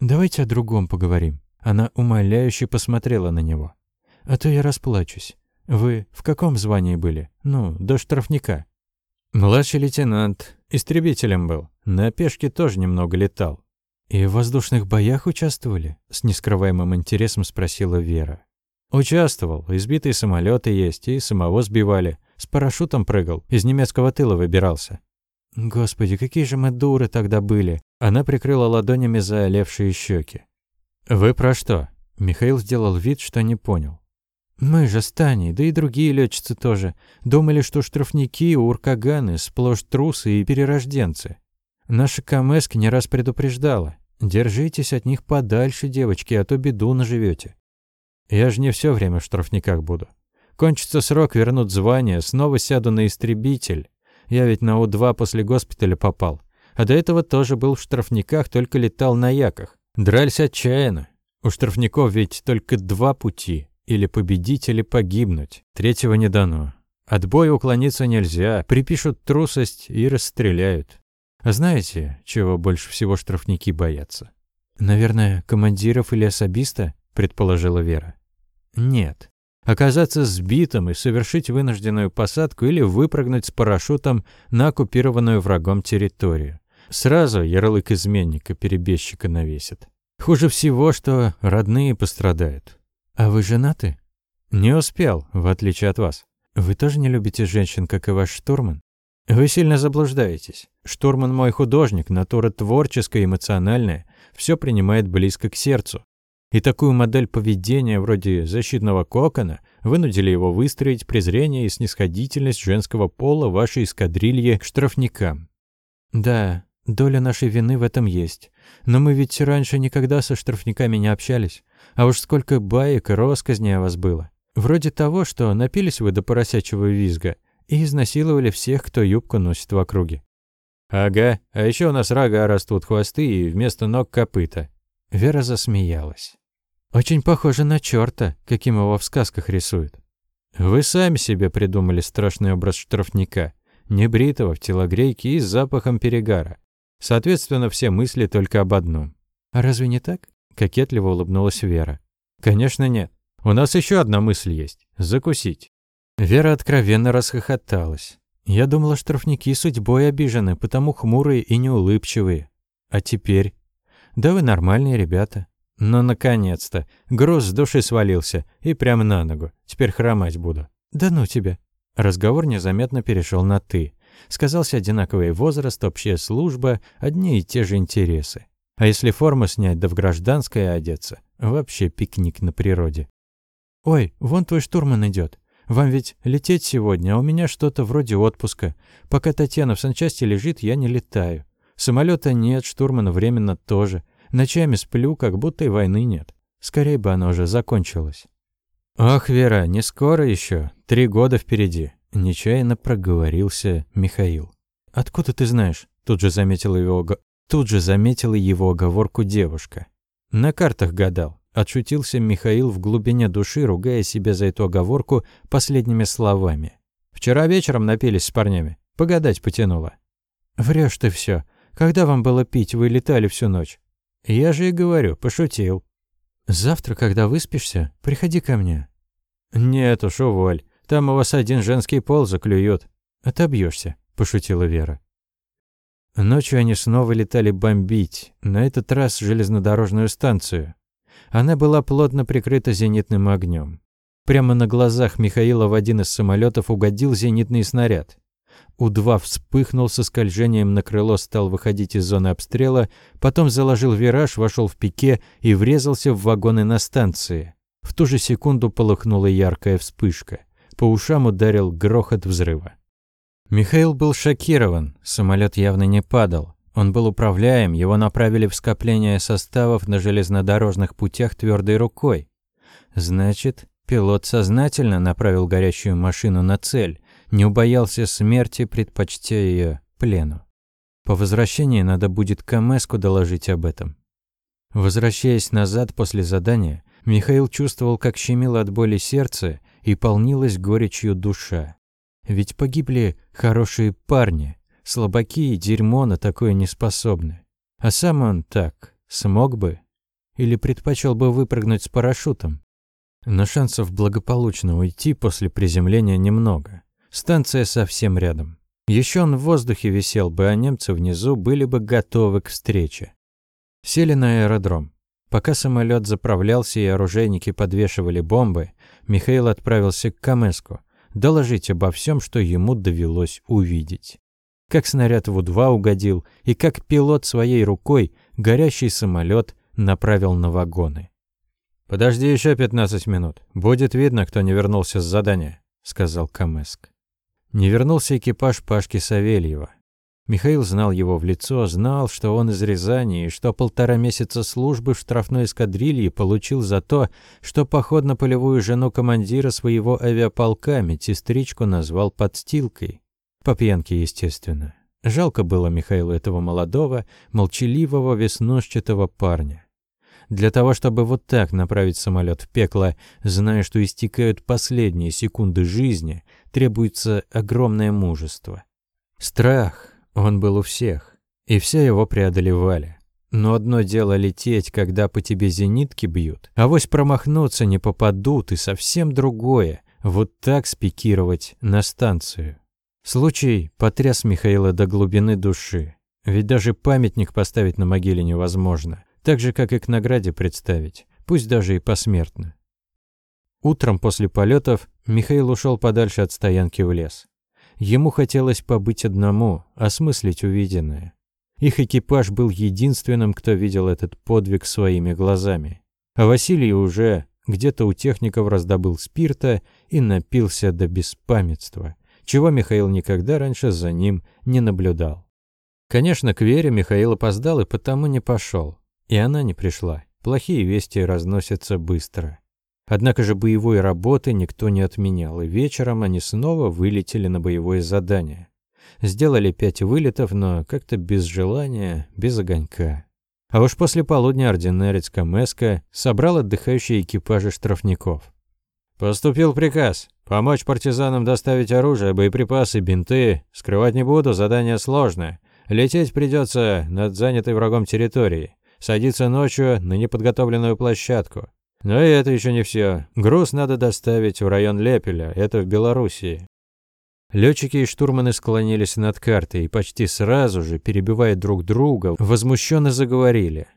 Давайте о другом поговорим. Она умоляюще посмотрела на него. А то я расплачусь. Вы в каком звании были? Ну, до штрафника. Младший лейтенант. Истребителем был. На пешке тоже немного летал. «И в воздушных боях участвовали?» — с нескрываемым интересом спросила Вера. «Участвовал. Избитые самолеты есть, и самого сбивали. С парашютом прыгал, из немецкого тыла выбирался». «Господи, какие же мы дуры тогда были!» Она прикрыла ладонями заолевшие щеки. «Вы про что?» Михаил сделал вид, что не понял. «Мы же с Таней, да и другие летчицы тоже, думали, что штрафники, уркаганы, сплошь трусы и перерожденцы. Наша Камэск не раз предупреждала. Держитесь от них подальше, девочки, а то беду наживете. Я же не все время в штрафниках буду. Кончится срок, вернут звание, снова сяду на истребитель. Я ведь на У-2 после госпиталя попал. А до этого тоже был в штрафниках, только летал на яках. Дрались отчаянно. У штрафников ведь только два пути. Или победить, или погибнуть. Третьего не дано. От боя уклониться нельзя, припишут трусость и расстреляют. А знаете, чего больше всего штрафники боятся? Наверное, командиров или особиста, предположила Вера. Нет. Оказаться сбитым и совершить вынужденную посадку или выпрыгнуть с парашютом на оккупированную врагом территорию. Сразу ярлык изменника-перебежчика навесит. Хуже всего, что родные пострадают. А вы женаты? Не успел, в отличие от вас. Вы тоже не любите женщин, как и ваш штурман? Вы сильно заблуждаетесь. Штурман мой художник, натура творческая, эмоциональная, все принимает близко к сердцу. И такую модель поведения вроде защитного кокона вынудили его выстроить презрение и снисходительность женского пола вашей эскадрильи к штрафникам. Да, доля нашей вины в этом есть. Но мы ведь раньше никогда со штрафниками не общались. А уж сколько баек и росказней о вас было. Вроде того, что напились вы до поросячьего визга – и изнасиловали всех, кто юбку носит в округе. «Ага, а еще у нас рога растут хвосты и вместо ног копыта». Вера засмеялась. «Очень похоже на черта, каким его в сказках рисуют. Вы сами себе придумали страшный образ штрафника, небритого в телогрейке и с запахом перегара. Соответственно, все мысли только об одном. А разве не так?» Кокетливо улыбнулась Вера. «Конечно нет. У нас еще одна мысль есть. Закусить. Вера откровенно расхохоталась. Я думала, штрафники судьбой обижены, потому хмурые и неулыбчивые. А теперь? Да вы нормальные ребята. Но, наконец-то, груз с души свалился, и прямо на ногу. Теперь хромать буду. Да ну тебя. Разговор незаметно перешел на «ты». Сказался одинаковый возраст, общая служба, одни и те же интересы. А если форму снять, да в гражданское одеться, вообще пикник на природе. «Ой, вон твой штурман идет. Вам ведь лететь сегодня, а у меня что-то вроде отпуска. Пока Татьяна в санчасти лежит, я не летаю. Самолета нет, штурмана временно тоже. Ночами сплю, как будто и войны нет. Скорее бы она уже закончилась. «Ах, Вера, не скоро еще. Три года впереди», — нечаянно проговорился Михаил. «Откуда ты знаешь?» — тут же заметила его, тут же заметила его оговорку девушка. «На картах гадал. Отшутился Михаил в глубине души, ругая себя за эту оговорку последними словами. «Вчера вечером напились с парнями. Погадать потянуло». «Врёшь ты всё. Когда вам было пить, вы летали всю ночь?» «Я же и говорю, пошутил». «Завтра, когда выспишься, приходи ко мне». «Нет уж, уволь. Там у вас один женский пол заклюют». «Отобьёшься», – пошутила Вера. Ночью они снова летали бомбить, на этот раз железнодорожную станцию. Она была плотно прикрыта зенитным огнем. Прямо на глазах Михаила в один из самолетов угодил зенитный снаряд. У-2 вспыхнул со скольжением на крыло, стал выходить из зоны обстрела, потом заложил вираж, вошел в пике и врезался в вагоны на станции. В ту же секунду полыхнула яркая вспышка. По ушам ударил грохот взрыва. Михаил был шокирован, самолет явно не падал. Он был управляем, его направили в скопление составов на железнодорожных путях твердой рукой. Значит, пилот сознательно направил горящую машину на цель, не убоялся смерти, предпочтя ее плену. По возвращении надо будет Камеску доложить об этом. Возвращаясь назад после задания, Михаил чувствовал, как щемило от боли сердце и полнилась горечью душа. Ведь погибли хорошие парни, слабаки и дерьмо на такое не способны. А сам он так смог бы? Или предпочел бы выпрыгнуть с парашютом? Но шансов благополучно уйти после приземления немного. Станция совсем рядом. Еще он в воздухе висел бы, а немцы внизу были бы готовы к встрече. Сели на аэродром. Пока самолет заправлялся и оружейники подвешивали бомбы, Михаил отправился к Камеску, доложить обо всем, что ему довелось увидеть. Как снаряд в У-2 угодил, и как пилот своей рукой горящий самолет направил на вагоны. «Подожди еще 15 минут. Будет видно, кто не вернулся с задания», — сказал Камеск. Не вернулся экипаж Пашки Савельева. Михаил знал его в лицо, знал, что он из Рязани и что полтора месяца службы в штрафной эскадрилье получил за то, что поход на полевую жену командира своего авиаполка медсестричку назвал подстилкой. По пьянке, естественно. Жалко было Михаилу этого молодого, молчаливого, веснушчатого парня. Для того, чтобы вот так направить самолет в пекло, зная, что истекают последние секунды жизни, требуется огромное мужество. Страх, он был у всех, и все его преодолевали. Но одно дело лететь, когда по тебе зенитки бьют, а вось промахнуться не попадут, и совсем другое — вот так спикировать на станцию. Случай потряс Михаила до глубины души. Ведь даже памятник поставить на могиле невозможно, так же, как и к награде представить, пусть даже и посмертно. Утром после полетов Михаил ушел подальше от стоянки в лес. Ему хотелось побыть одному, осмыслить увиденное. Их экипаж был единственным, кто видел этот подвиг своими глазами. А Василий уже где-то у техников раздобыл спирта и напился до беспамятства, чего Михаил никогда раньше за ним не наблюдал. Конечно, к Вере Михаил опоздал и потому не пошел. И она не пришла. Плохие вести разносятся быстро. Однако же боевой работы никто не отменял, и вечером они снова вылетели на боевое задание. Сделали пять вылетов, но как-то без желания, без огонька. А уж после полудня ординарец Камеска собрал отдыхающие экипажи штрафников. «Поступил приказ. Помочь партизанам доставить оружие, боеприпасы, бинты. Скрывать не буду, задание сложное. Лететь придется над занятой врагом территорией. Садиться ночью на неподготовленную площадку. Но и это еще не все. Груз надо доставить в район Лепеля, это в Белоруссии. Летчики и штурманы склонились над картой и почти сразу же, перебивая друг друга, возмущенно заговорили.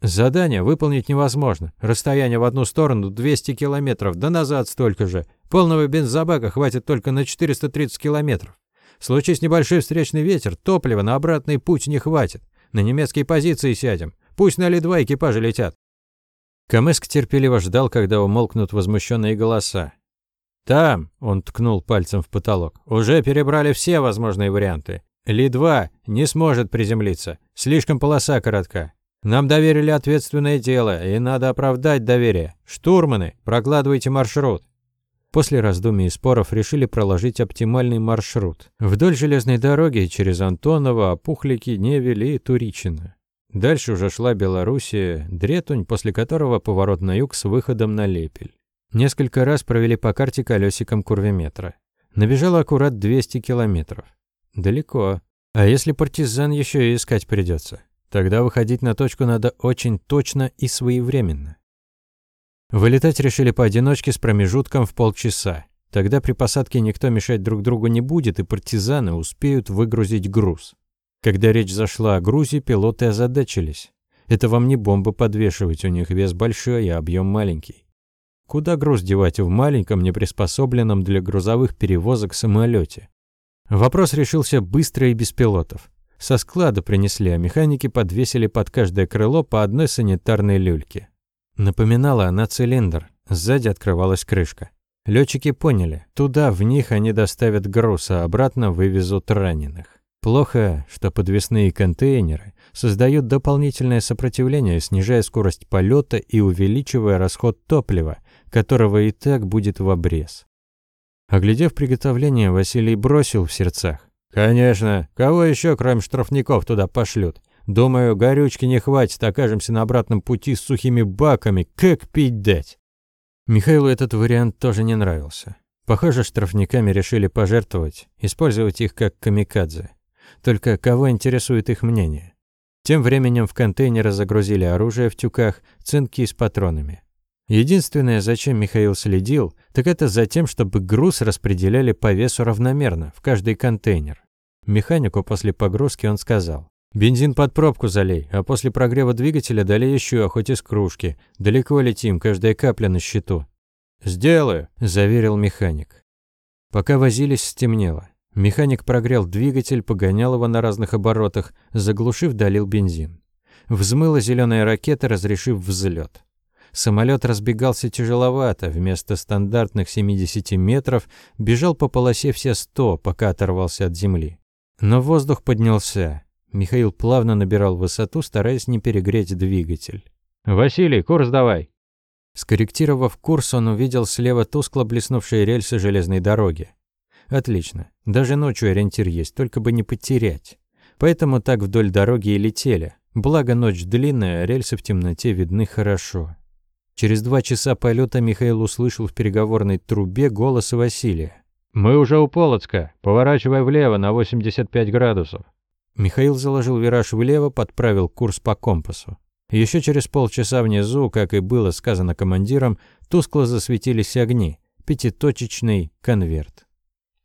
«Задание выполнить невозможно. Расстояние в одну сторону 200 километров, да назад столько же. Полного бензобака хватит только на 430 километров. Случись небольшой встречный ветер, топлива на обратный путь не хватит. На немецкие позиции сядем. Пусть на Ли-2 экипажи летят. Камеск терпеливо ждал, когда умолкнут возмущенные голоса. «Там», — он ткнул пальцем в потолок, — «уже перебрали все возможные варианты. Ли-2 не сможет приземлиться, слишком полоса коротка. Нам доверили ответственное дело, и надо оправдать доверие. Штурманы, прокладывайте маршрут». После раздумий и споров решили проложить оптимальный маршрут. Вдоль железной дороги через Антоново, Опухлики, Невель и Туричино. Дальше уже шла Белоруссия, Дретунь, после которого поворот на юг с выходом на Лепель. Несколько раз провели по карте колесиком курвиметра. Набежало аккурат 200 километров. Далеко. А если партизан еще и искать придется? Тогда выходить на точку надо очень точно и своевременно. Вылетать решили поодиночке с промежутком в полчаса. Тогда при посадке никто мешать друг другу не будет, и партизаны успеют выгрузить груз. Когда речь зашла о грузе, пилоты озадачились. Это вам не бомбы подвешивать, у них вес большой, а объем маленький. Куда груз девать в маленьком, неприспособленном для грузовых перевозок самолете? Вопрос решился быстро и без пилотов. Со склада принесли, а механики подвесили под каждое крыло по одной санитарной люльке. Напоминала она цилиндр, сзади открывалась крышка. Летчики поняли, туда в них они доставят груз, а обратно вывезут раненых. Плохо, что подвесные контейнеры создают дополнительное сопротивление, снижая скорость полета и увеличивая расход топлива, которого и так будет в обрез. Оглядев приготовление, Василий бросил в сердцах. «Конечно, кого еще, кроме штрафников, туда пошлют? Думаю, горючки не хватит, окажемся на обратном пути с сухими баками, как пить дать?» Михаилу этот вариант тоже не нравился. Похоже, штрафниками решили пожертвовать, использовать их как камикадзе. Только кого интересует их мнение? Тем временем в контейнеры загрузили оружие в тюках, цинки с патронами. Единственное, зачем Михаил следил, так это за тем, чтобы груз распределяли по весу равномерно в каждый контейнер. Механику после погрузки он сказал. «Бензин под пробку залей, а после прогрева двигателя долей еще, хоть из кружки. Далеко летим, каждая капля на счету». «Сделаю», – заверил механик. Пока возились, стемнело. Механик прогрел двигатель, погонял его на разных оборотах, заглушив, долил бензин. Взмыла зеленая ракета, разрешив взлет. Самолет разбегался тяжеловато, вместо стандартных 70 метров бежал по полосе все 100, пока оторвался от земли. Но воздух поднялся. Михаил плавно набирал высоту, стараясь не перегреть двигатель. «Василий, курс давай!» Скорректировав курс, он увидел слева тускло блеснувшие рельсы железной дороги. Отлично. Даже ночью ориентир есть, только бы не потерять. Поэтому так вдоль дороги и летели. Благо ночь длинная, рельсы в темноте видны хорошо. Через два часа полета Михаил услышал в переговорной трубе голос Василия. «Мы уже у Полоцка. Поворачивай влево на 85 градусов». Михаил заложил вираж влево, подправил курс по компасу. Еще через полчаса внизу, как и было сказано командиром, тускло засветились огни. Пятиточечный конверт.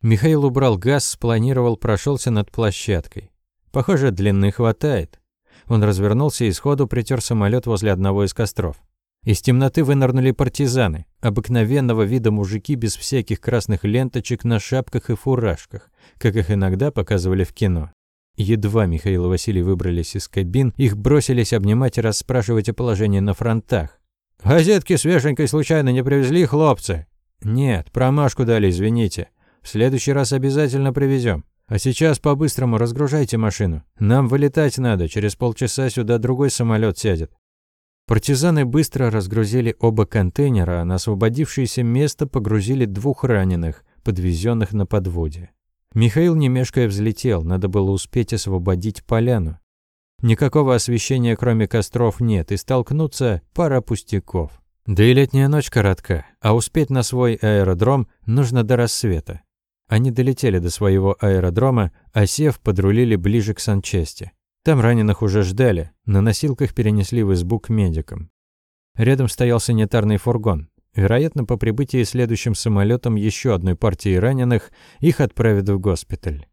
Михаил убрал газ, спланировал, прошелся над площадкой. Похоже, длины хватает. Он развернулся и сходу притер самолет возле одного из костров. Из темноты вынырнули партизаны, обыкновенного вида мужики без всяких красных ленточек на шапках и фуражках, как их иногда показывали в кино. Едва Михаил и Василий выбрались из кабин, их бросились обнимать и расспрашивать о положении на фронтах. «Газетки свеженькой случайно не привезли, хлопцы?» «Нет, промашку дали, извините. В следующий раз обязательно привезем. А сейчас по-быстрому разгружайте машину. Нам вылетать надо, через полчаса сюда другой самолет сядет». Партизаны быстро разгрузили оба контейнера, а на освободившееся место погрузили двух раненых, подвезенных на подводе. Михаил немешкая взлетел, надо было успеть освободить поляну. Никакого освещения, кроме костров, нет, и столкнуться пара пустяков. Да и летняя ночь коротка, а успеть на свой аэродром нужно до рассвета. Они долетели до своего аэродрома, а сев подрулили ближе к санчасти. Там раненых уже ждали, на носилках перенесли в избу к медикам. Рядом стоял санитарный фургон. Вероятно, по прибытии следующим самолетом еще одной партии раненых их отправят в госпиталь.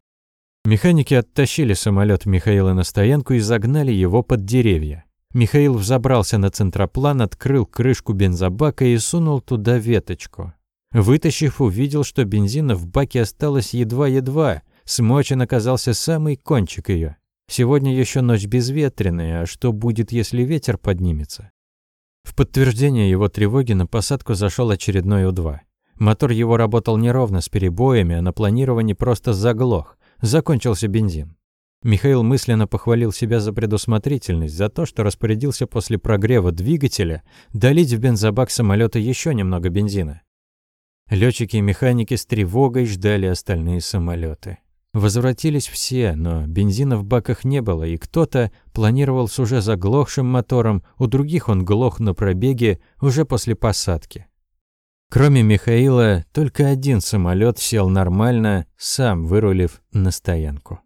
Механики оттащили самолет Михаила на стоянку и загнали его под деревья. Михаил взобрался на центроплан, открыл крышку бензобака и сунул туда веточку. Вытащив, увидел, что бензина в баке осталось едва-едва, смочен оказался самый кончик ее. Сегодня еще ночь безветренная, а что будет, если ветер поднимется? В подтверждение его тревоги на посадку зашел очередной У-2. Мотор его работал неровно, с перебоями, а на планировании просто заглох. Закончился бензин. Михаил мысленно похвалил себя за предусмотрительность, за то, что распорядился после прогрева двигателя долить в бензобак самолета еще немного бензина. Летчики и механики с тревогой ждали остальные самолеты. Возвратились все, но бензина в баках не было, и кто-то планировал с уже заглохшим мотором, у других он глох на пробеге уже после посадки. Кроме Михаила, только один самолет сел нормально, сам вырулив на стоянку.